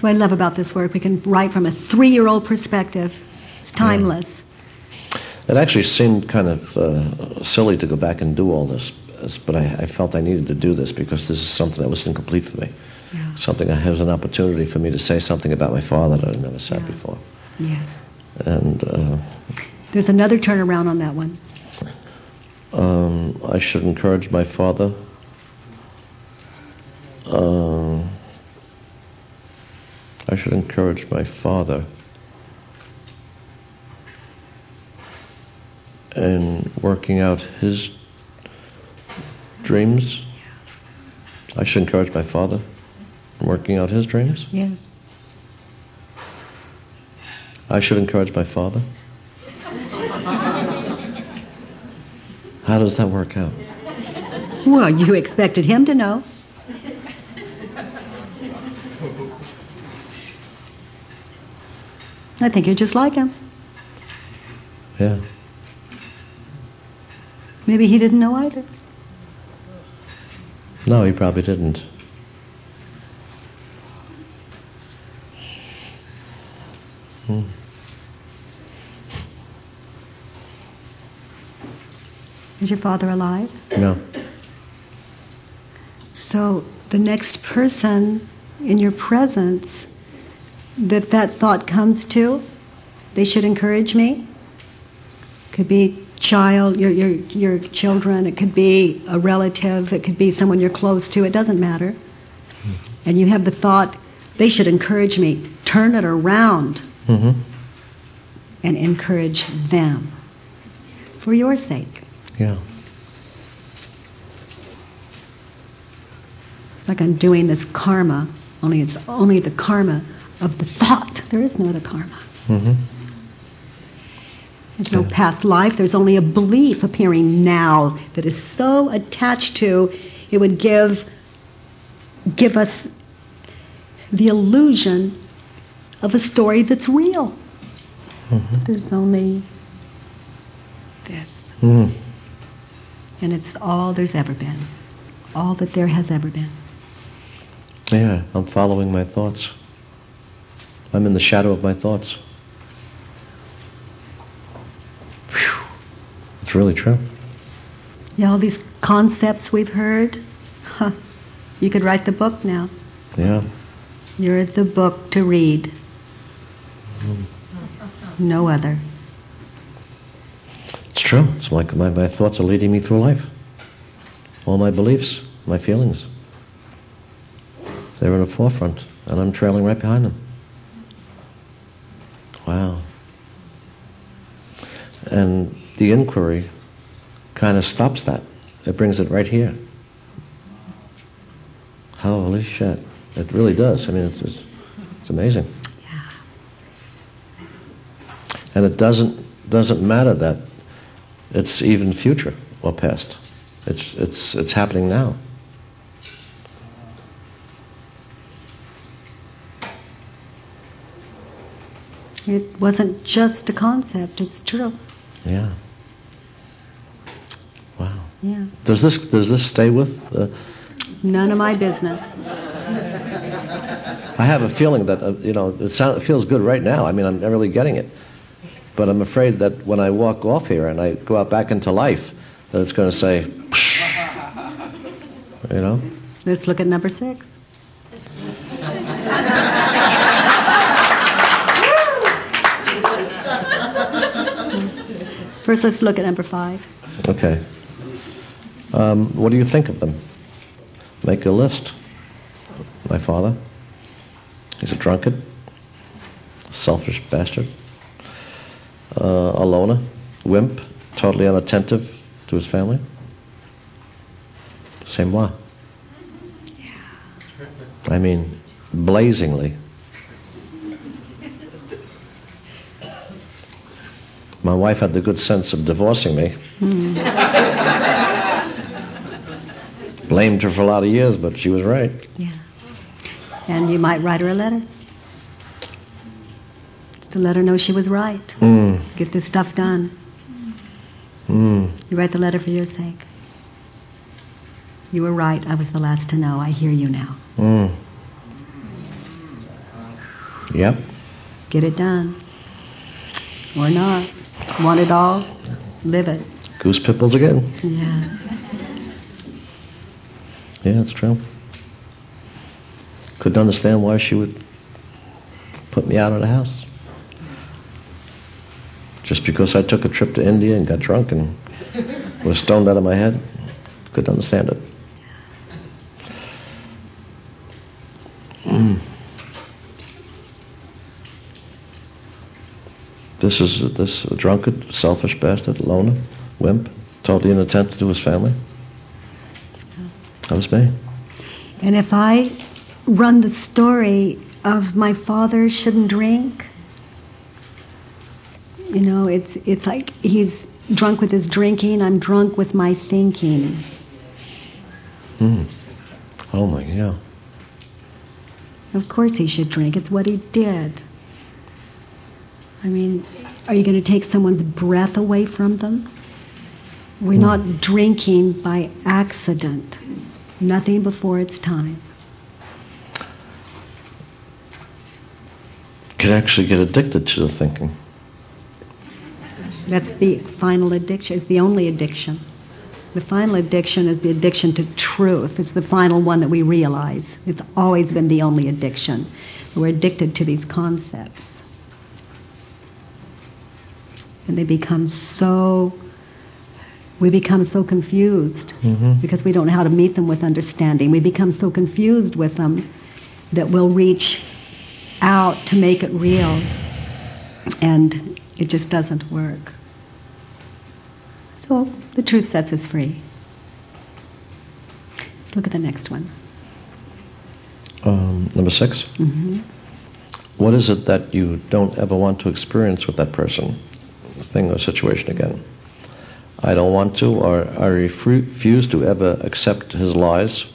That's what I love about this work. We can write from a three year old perspective. It's timeless. It actually seemed kind of uh, silly to go back and do all this, but I, I felt I needed to do this because this is something that was incomplete for me. Yeah. Something that has an opportunity for me to say something about my father that I'd never said Yeah. before. Yes. And uh, There's another turnaround on that one. um, I should encourage my father. Uh, I should encourage my father in working out his dreams. I should encourage my father in working out his dreams. Yes. I should encourage my father. How does that work out? Well, you expected him to know. I think you're just like him. Yeah. Maybe he didn't know either. No, he probably didn't. Hmm. Is your father alive? No. So the next person in your presence that that thought comes to, they should encourage me. Could be child, your, your, your children, it could be a relative, it could be someone you're close to, it doesn't matter. And you have the thought, they should encourage me. Turn it around Mm-hmm. and encourage them for your sake. Yeah. It's like I'm doing this karma, only it's only the karma of the thought. There is no other karma. Mm-hmm. There's no past life. There's only a belief appearing now that is so attached to it would give give us the illusion of a story that's real. There's only this. Mm-hmm. And it's all there's ever been. All that there has ever been. Yeah, I'm following my thoughts. I'm in the shadow of my thoughts. Phew. It's really true. Yeah, all these concepts we've heard. Huh. You could write the book now. Yeah. You're the book to read. No other. It's true. It's like my, my thoughts are leading me through life. All my beliefs, my feelings. They're in the forefront, and I'm trailing right behind them. Wow. And the inquiry kind of stops that. It brings it right here. Holy shit. It really does. I mean, it's, it's, it's amazing. Yeah. And it doesn't, doesn't matter that it's even future or past. It's, it's, it's happening now. It wasn't just a concept, it's true. Yeah. Wow. Yeah. Does this, does this stay with? Uh, None of my business. I have a feeling that, uh, you know, it, sound, it feels good right now. I mean, I'm not really getting it. But I'm afraid that when I walk off here and I go out back into life, that it's going to say, you know? Let's look at number six. First, let's look at number five. Okay. Um, what do you think of them? Make a list. My father. He's a drunkard. Selfish bastard. Uh, a loner. Wimp. Totally unattentive to his family. C'est moi. Yeah. I mean, blazingly. My wife had the good sense of divorcing me. Blamed her for a lot of years, but she was right. Yeah. And you might write her a letter. Just to let her know she was right. Mm, Get this stuff done. mm. You write the letter for your sake. You were right. I was the last to know. I hear you now. Mm. Yep. Get it done. Or not. Want it all? Live it. Goose pimples again. Yeah. Yeah, it's true. Couldn't understand why she would put me out of the house. Just because I took a trip to India and got drunk and was stoned out of my head. Couldn't understand it. Mm. This is this drunkard, selfish bastard, loner, wimp, totally inattentive to his family. That was me. And if I run the story of my father shouldn't drink, you know, it's it's like he's drunk with his drinking, I'm drunk with my thinking. Hmm. Oh my, yeah. Of course he should drink. It's what he did. I mean, are you going to take someone's breath away from them? We're not drinking by accident. Nothing before its time. Could actually get addicted to the thinking. That's the final addiction. It's the only addiction. The final addiction is the addiction to truth. It's the final one that we realize. It's always been the only addiction. We're addicted to these concepts. And they become so, we become so confused Mhm. because we don't know how to meet them with understanding. We become so confused with them that we'll reach out to make it real. And it just doesn't work. So the truth sets us free. Let's look at the next one. Um, number 6 hmm What is it that you don't ever want to experience with that person, thing, or situation again? I don't want to, or I refuse to ever accept his lies.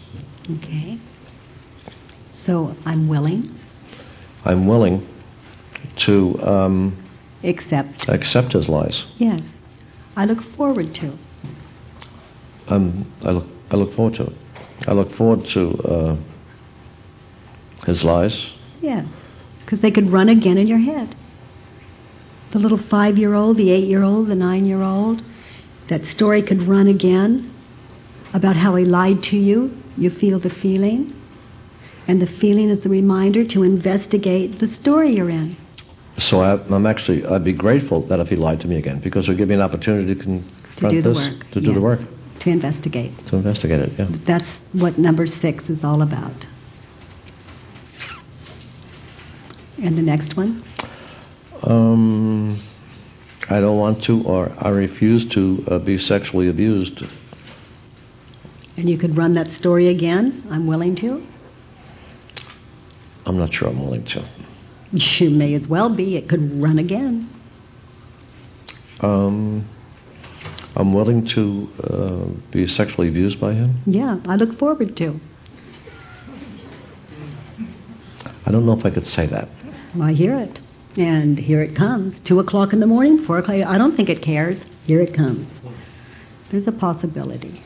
Okay. So I'm willing, I'm willing to um, except, accept his lies. yes, I look forward to. Um, I look, I look forward to it. I look forward to uh, his lies. Yes, because they could run again in your head. The little five year old, the eight year old, the nine year old, that story could run again about how he lied to you. You feel the feeling. And the feeling is the reminder to investigate the story you're in. So I, I'm actually, I'd be grateful that if he lied to me again, because it'll give me an opportunity to confront To do the this, work. to do the work, To investigate. to investigate it. Yeah. That's what number six is all about. And the next one? Um, I don't want to, or I refuse to uh, be sexually abused. And you could run that story again. I'm willing to. I'm not sure I'm willing to. You may as well be. It could run again. Um, I'm willing to uh, be sexually abused by him. Yeah, I look forward to. I don't know if I could say that. I hear it. And here it comes. Two o'clock in the morning, four o'clock. I don't think it cares. Here it comes. There's a possibility.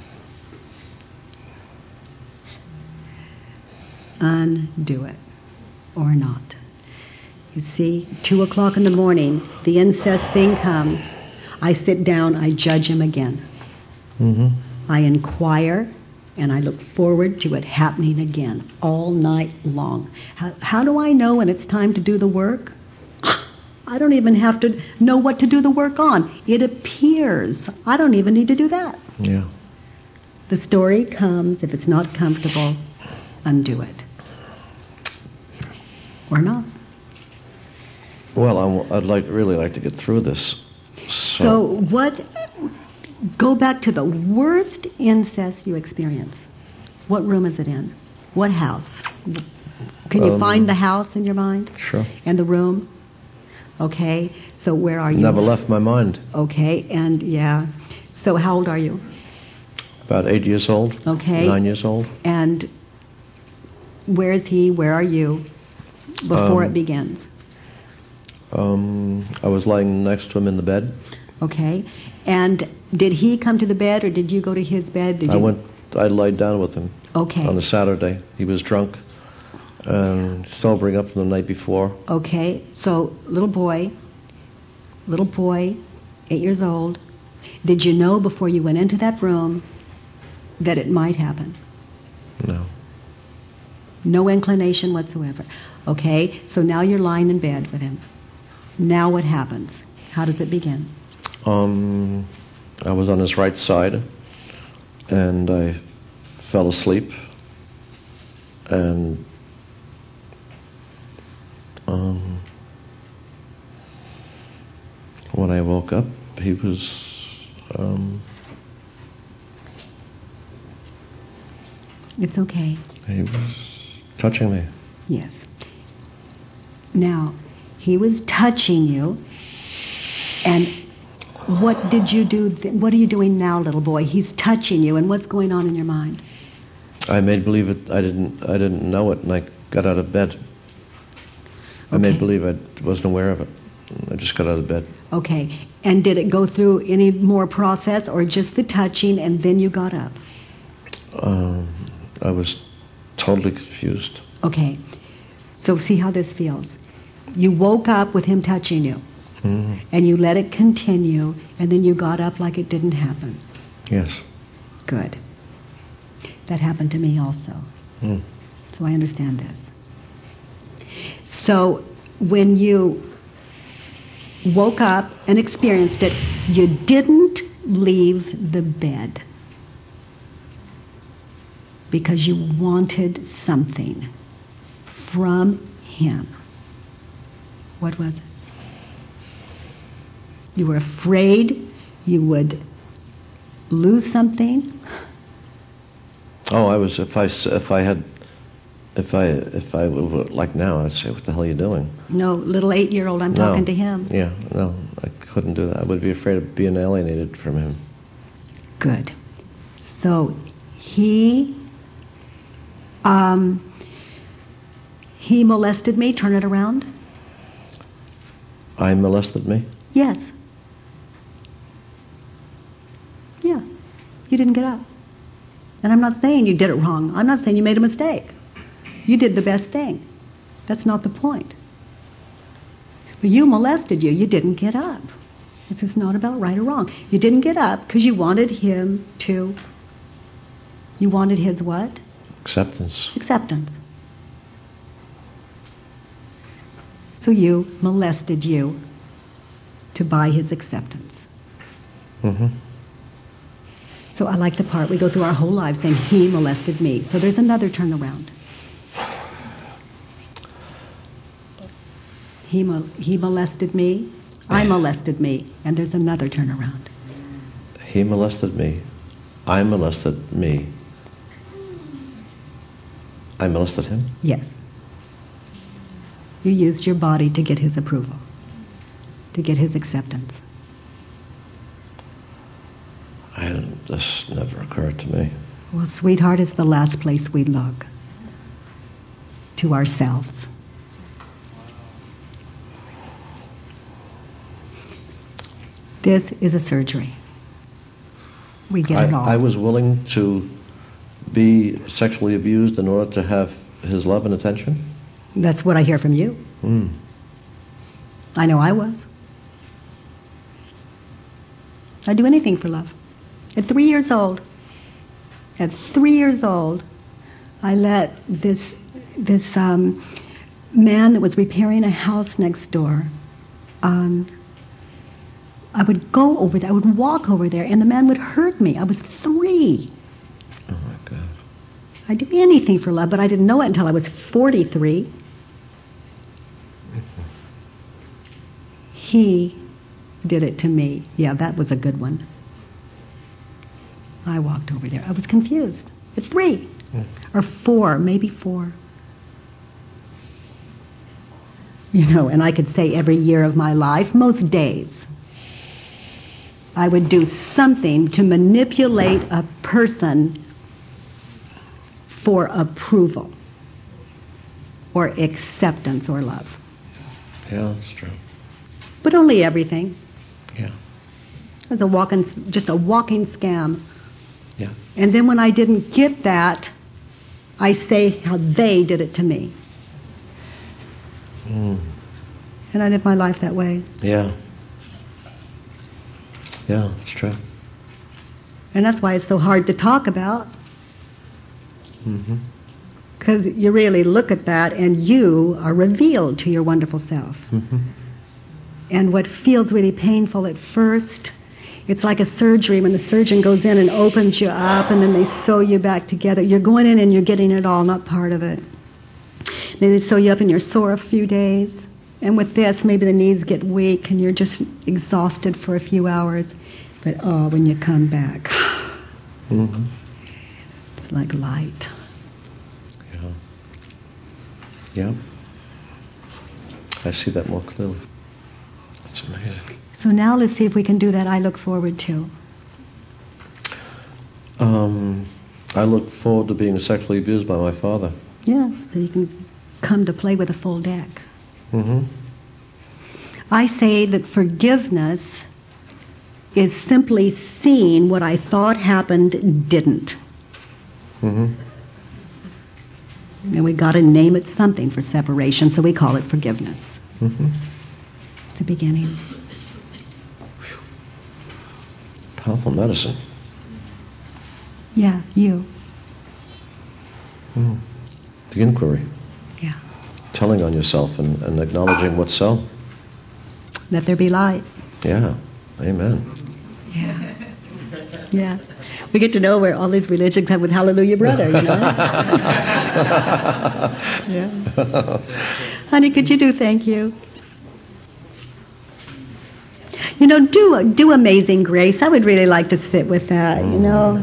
Undo it or not. You see, two o'clock in the morning, the incest thing comes. I sit down, I judge him again. hmm I inquire and I look forward to it happening again all night long. How, how do I know when it's time to do the work? I don't even have to know what to do the work on. It appears. I don't even need to do that. Yeah. The story comes. If it's not comfortable, undo it. Or not. Well, I w- I'd like really like to get through this. So, what, go back to the worst incest you experience. What room is it in? What house? Can you Um, find the house in your mind? Sure. And the room? Okay, so where are you? Never left my mind. Okay, and yeah. So, how old are you? About eight years old. Okay. Nine years old. And where is he? Where are you? Before Um, it begins. Um, I was lying next to him in the bed. Okay. And did he come to the bed or did you go to his bed? Did I you? went. I lied down with him Okay. on a Saturday. He was drunk and sobering up from the night before. Okay, so little boy, little boy, eight years old, did you know before you went into that room that it might happen? No. No inclination whatsoever. Okay, so now you're lying in bed with him. Now what happens? How does it begin? Um, I was on his right side, and I fell asleep. And um, when I woke up, he was um, It's okay. he was touching me. Yes. Now, he was touching you, and what did you do? Th- what are you doing now, little boy? He's touching you, and what's going on in your mind? I made believe it. I didn't. I didn't know it, and I got out of bed. I Okay. made believe I wasn't aware of it. I just got out of bed. Okay. And did it go through any more process or just the touching and then you got up? Um, I was totally confused. Okay. So see how this feels. You woke up with him touching you Mhm. and you let it continue and then you got up like it didn't happen. Yes. Good. That happened to me also. Mm. So I understand this. So when you woke up and experienced it, you didn't leave the bed because you wanted something from him. What was it? You were afraid you would lose something. Oh, I was. If I if I had, if I if I were like now, I'd say, "What the hell are you doing?" No, little eight-year-old, I'm No. talking to him. Yeah. No, I couldn't do that. I would be afraid of being alienated from him. Good. So he um, he molested me. Turn it around. I molested me. Yes. Yeah. You didn't get up. And I'm not saying you did it wrong. I'm not saying you made a mistake. You did the best thing. That's not the point. But you molested you. You didn't get up. This is not about right or wrong. You didn't get up because you wanted him to. You wanted his what? Acceptance. Acceptance. So you molested you to buy his acceptance. Mm-hmm. So I like the part we go through our whole lives saying he molested me. So there's another turnaround. He, mo- he molested me, I molested me, and there's another turnaround. He molested me. I molested me. I molested him? Yes. You used your body to get his approval, to get his acceptance. I, this never occurred to me. Well, sweetheart is the last place we look to ourselves. This is a surgery. We get I, it all. I was willing to be sexually abused in order to have his love and attention? That's what I hear from you. Mm. I know I was. I'd do anything for love. At three years old, at three years old, I let this this um, man that was repairing a house next door. Um, I would go over there. I would walk over there, and the man would hurt me. I was three. Oh my God. I'd do anything for love, but I didn't know it until I was 43. He did it to me. Yeah, that was a good one. I walked over there. I was confused. At three or four, maybe four. You know, and I could say every year of my life, most days, I would do something to manipulate a person for approval or acceptance or love. Yeah, that's true. But only everything. Yeah. It was a walking, just a walking scam. Yeah. And then when I didn't get that, I say how they did it to me. Mm. And I live my life that way. Yeah. Yeah, that's true. And that's why it's so hard to talk about. Mm-hmm. Because you really look at that and you are revealed to your wonderful self. Mm-hmm. And what feels really painful at first, it's like a surgery when the surgeon goes in and opens you up and then they sew you back together. You're going in and you're getting it all, not part of it. Then they sew you up and you're sore a few days. And with this, maybe the knees get weak and you're just exhausted for a few hours. But oh, when you come back, Mm-hmm. it's like light. Yeah. Yeah. I see that more clearly. That's amazing. So now let's see if we can do that I look forward to. Um, I look forward to being sexually abused by my father. Yeah, so you can come to play with a full deck. Mm-hmm. I say that forgiveness is simply seeing what I thought happened didn't. Mm-hmm. And we got to name it something for separation, so we call it forgiveness. Mm-hmm. It's a beginning. Powerful medicine. Yeah, you. Mm. The inquiry. Telling on yourself and, and acknowledging what's so. Let there be light. Yeah. Amen. Yeah. Yeah. We get to know where all these religions come with Hallelujah, brother, you know? yeah. Honey, could you do thank you? You know, do do Amazing Grace. I would really like to sit with that. You know,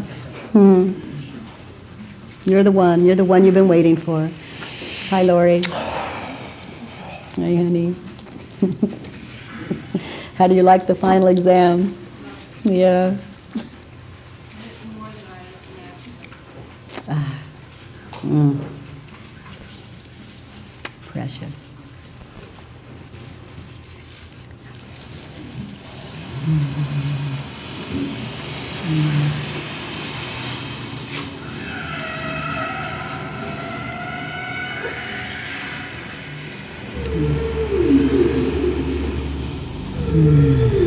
hmm. You're the one. You're the one you've been waiting for. Hi, Lori. Hey, honey. How do you like the final exam? Yeah. Ah. Mm. Precious. Mm. Mm. Mm.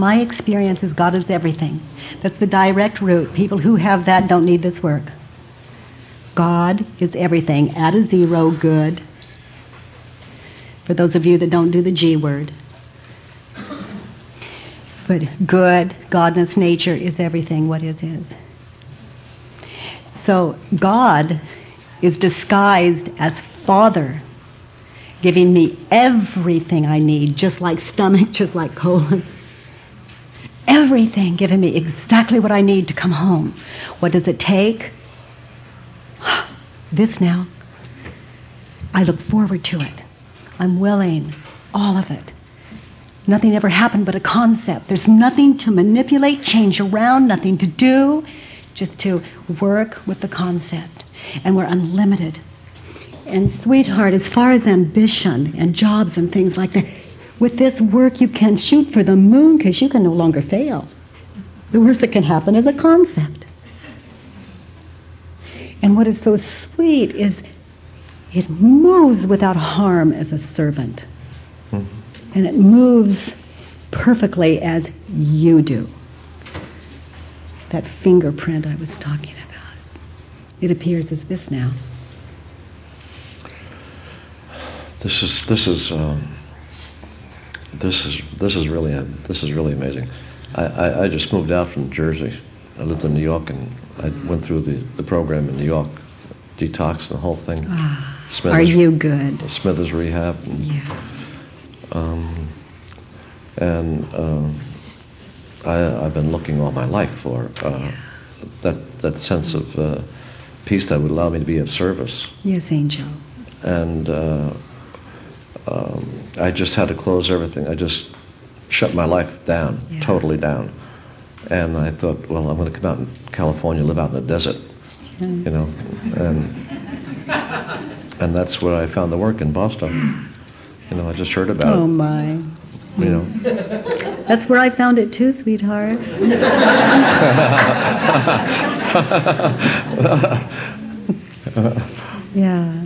My experience is God is everything. That's the direct route. People who have that don't need this work. God is everything. Add a zero, good. For those of you that don't do the G word. But good, godness, nature is everything. What is is. So God is disguised as Father, giving me everything I need, just like stomach, just like colon. Everything, giving me exactly what I need to come home. What does it take? This now. I look forward to it. I'm willing. All of it. Nothing ever happened but a concept. There's nothing to manipulate, change around, nothing to do, just to work with the concept. And we're unlimited. And, sweetheart, as far as ambition and jobs and things like that, with this work you can shoot for the moon because you can no longer fail. The worst that can happen is a concept. And what is so sweet is it moves without harm as a servant. Mm-hmm. And it moves perfectly as you do. That fingerprint I was talking about. It appears as this now. This is this is um, this is this is really this is really amazing. I, I, I just moved out from Jersey. I lived in New York and I went through the, the program in New York, detox and the whole thing. Ah, Smithers, are you good? Smithers Rehab. And, yeah. Um, and uh, I, I've been looking all my life for uh, that that sense of uh, peace that would allow me to be of service. Yes, Angel. And uh, um, I just had to close everything. I just shut my life down, yeah. totally down. And I thought, well, I'm going to come out in California, live out in the desert, you know, and and that's where I found the work in Barstow. You know, I just heard about oh, it. Oh my. You know. That's where I found it too, sweetheart. yeah.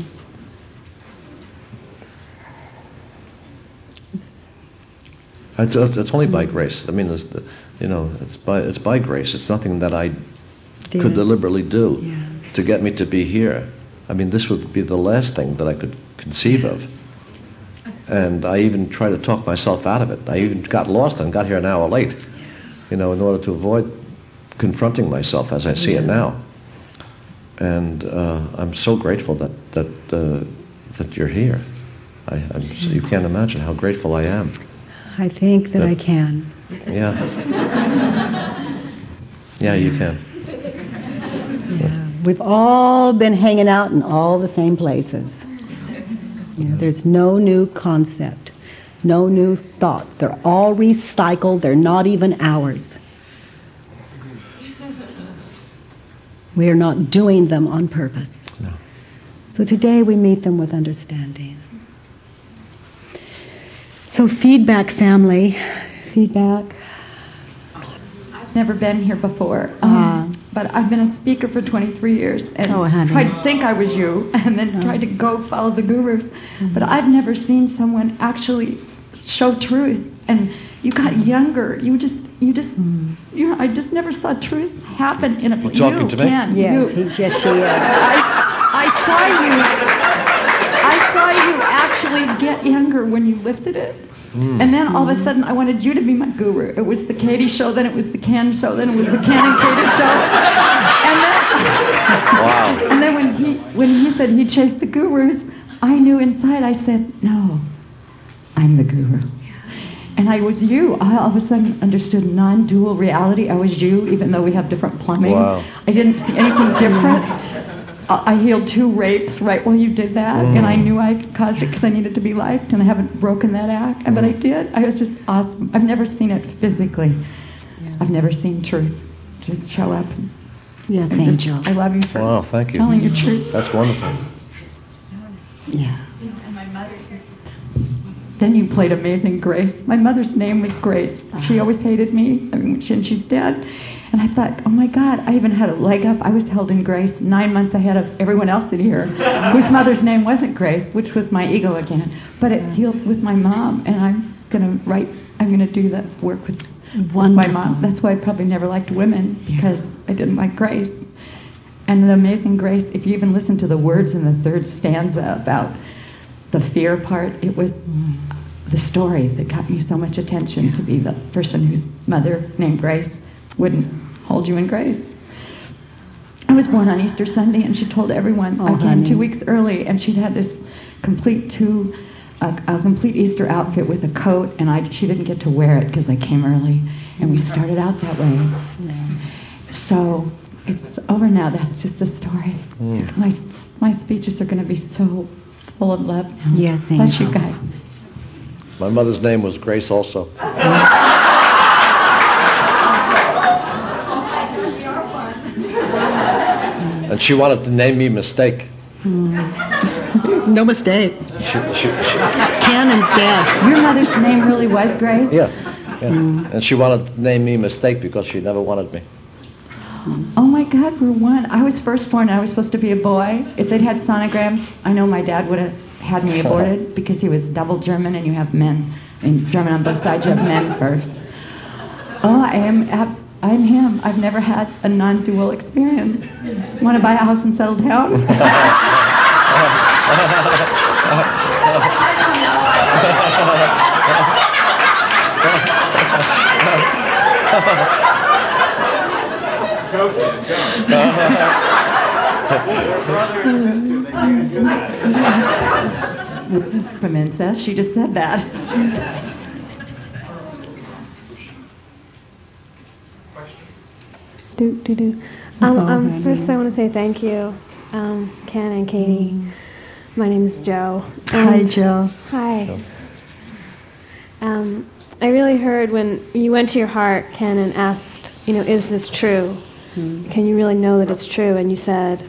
It's, it's only by grace. I mean, the, you know, it's by it's by grace. It's nothing that I Did. could deliberately do yeah. to get me to be here. I mean, this would be the last thing that I could conceive of. And I even tried to talk myself out of it. I even got lost and got here an hour late, you know, in order to avoid confronting myself as I see yeah. it now. And uh, I'm so grateful that that uh, that you're here. I, you can't imagine how grateful I am. I think that, that I can. Yeah. yeah, you can. Yeah. We've all been hanging out in all the same places. You know, there's no new concept, no new thought. They're all recycled. They're not even ours. We are not doing them on purpose. No. So today we meet them with understanding. So, feedback, family. Feedback. I've never been here before, uh, but I've been a speaker for 23 years and oh, tried to think I was you and then tried to go follow the gurus. Mm-hmm. But I've never seen someone actually show truth. And you got younger. You just, you just, mm. you know, I just never saw truth happen in a. You talking to me? Can, yes, you, yes, she is. I, I saw you I saw you actually get younger when you lifted it. Mm. And then all of a sudden, I wanted you to be my guru. It was the Katie show, then it was the Ken show, then it was the Ken and Katie show. And then, wow. and then when he when he said he chased the gurus, I knew inside. I said, no, I'm the guru. And I was you. I all of a sudden understood non-dual reality. I was you, even though we have different plumbing. Wow. I didn't see anything different. I healed two rapes right while you did that, mm. and I mm. knew I caused it because I needed to be liked, and I haven't broken that act, mm. but I mm. did. I was just awesome. I've never seen it physically. Yeah. I've never seen truth just show up. Yes, Angel. I love you for wow, thank you. telling your truth. That's wonderful. Yeah. And my mother. Then you played Amazing Grace. My mother's name was Grace. She uh-huh. always hated me, I mean, and she's dead. And I thought, oh my God, I even had a leg up. I was held in grace nine months ahead of everyone else in here, whose mother's name wasn't Grace, which was my ego again. But it healed with my mom, and I'm going to write. I'm going to do the work with, with my mom. That's why I probably never liked women because I didn't like Grace. And the amazing Grace, if you even listen to the words in the third stanza about the fear part, it was mm. the story that got me so much attention to be the person whose mother, named Grace, wouldn't hold you in grace. I was born on Easter Sunday, and she told everyone Oh, I came honey. two weeks early, and she'd had this complete two, a, a complete Easter outfit with a coat, and I she didn't get to wear it because I came early, and we started out that way. So it's over now. That's just the story. My my speeches are going to be so full of love. now. Yes, Bless you Angel. guys. My mother's name was Grace also. and she wanted to name me Mistake. Hmm. No mistake. She, she, she, Cannon's dead. Your mother's name really was Grace. yeah, yeah. Hmm. And she wanted to name me Mistake because she never wanted me. Oh my God, we're one. I was first born. I was supposed to be a boy. If they'd had sonograms, I know my dad would have had me aborted because he was double German, and you have men in German on both sides. You have men first. Oh, I am. I'm him. I've never had a non-dual experience. Want to buy a house and settle down? From incest. She just said that. Do, do, do. Um, um, first, I want to say thank you, um, Ken and Katie. My name is Joe. Hi, Joe. Hi. Um, I really heard when you went to your heart, Ken, and asked, you know, is this true? Can you really know that it's true? And you said,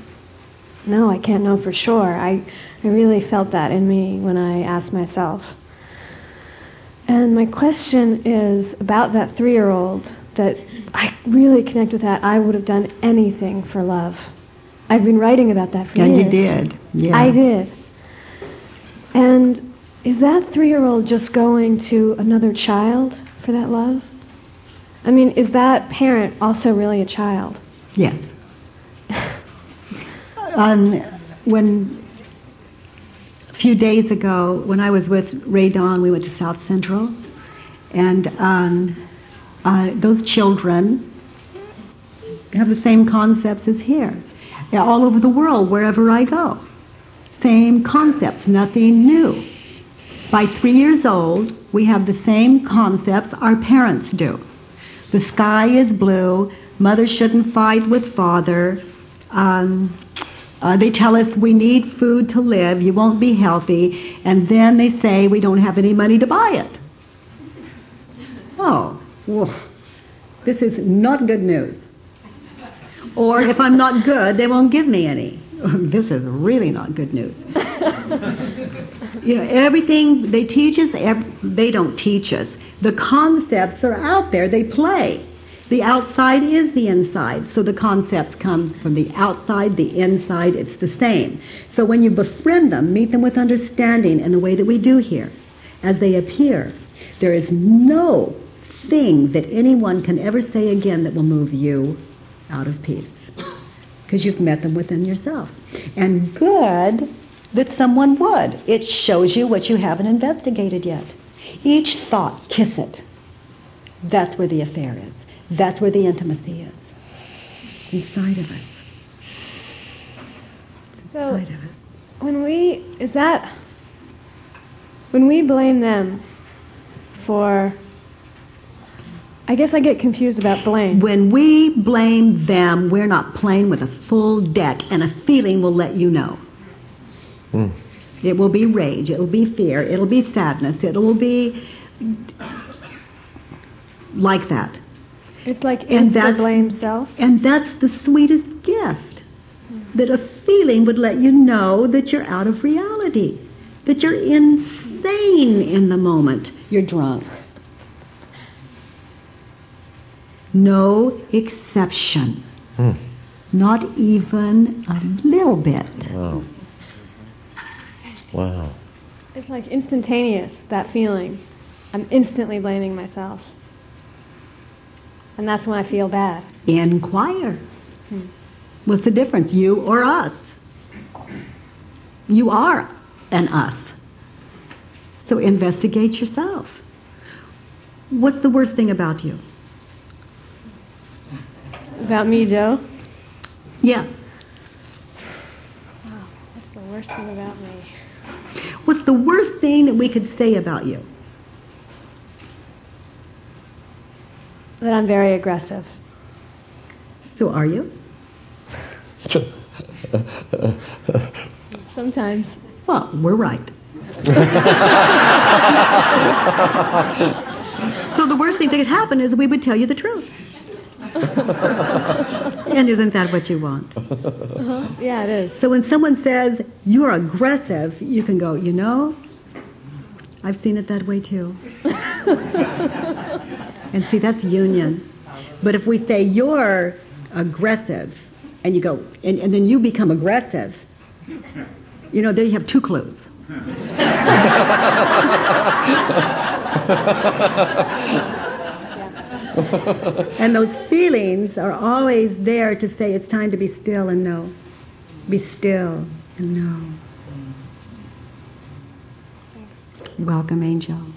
no, I can't know for sure. I, I really felt that in me when I asked myself. And my question is about that three year old that I really connect with that. I would have done anything for love. I've been writing about that for Yeah, years. And you did. Yeah. I did. And is that three year old just going to another child for that love? I mean, is that parent also really a child? Yes. um, when a few days ago, when I was with Ray Dawn, we went to South Central, and um, uh, those children have the same concepts as here, all over the world, wherever I go. Same concepts, nothing new. By three years old, we have the same concepts our parents do. The sky is blue. Mother shouldn't fight with father. Um, uh, they tell us we need food to live. You won't be healthy. And then they say we don't have any money to buy it. Oh, well, this is not good news. Or if I'm not good, they won't give me any. This is really not good news. you know, everything they teach us, ev- they don't teach us. The concepts are out there, they play. The outside is the inside, so the concepts come from the outside, the inside, it's the same. So when you befriend them, meet them with understanding in the way that we do here, as they appear, there is no thing that anyone can ever say again that will move you out of peace because you've met them within yourself. And good that someone would. It shows you what you haven't investigated yet. Each thought, kiss it. That's where the affair is. That's where the intimacy is. It's inside of us. So, Inside of us. when we, is that, when we blame them for, I guess I get confused about blame. When we blame them, we're not playing with a full deck, and a feeling will let you know. Hmm. It will be rage, it will be fear, it'll be sadness, it will be like that. It's like And insta that's- blame self. And that's the sweetest gift. Hmm. That a feeling would let you know that you're out of reality, that you're insane in the moment. You're drunk. No exception. Hmm. Not even a little bit. Wow. Wow. It's like instantaneous, that feeling. I'm instantly blaming myself. And that's when I feel bad. Inquire. What's the difference, you or us? You are an us. So investigate yourself. What's the worst thing about you? About me, Joe? Yeah. Wow, what's the worst thing about me? What's the worst thing that we could say about you? That I'm very aggressive. So are you? Sometimes. Well, we're right. so the worst thing that could happen is we would tell you the truth. and isn't that what you want? Uh-huh. Yeah, it is. So when someone says you're aggressive, you can go, you know, I've seen it that way too. and see, that's union. But if we say you're aggressive, and you go, and, and then you become aggressive, you know, there you have two clues. and those feelings are always there to say it's time to be still and know. Be still and know. Welcome, Angel.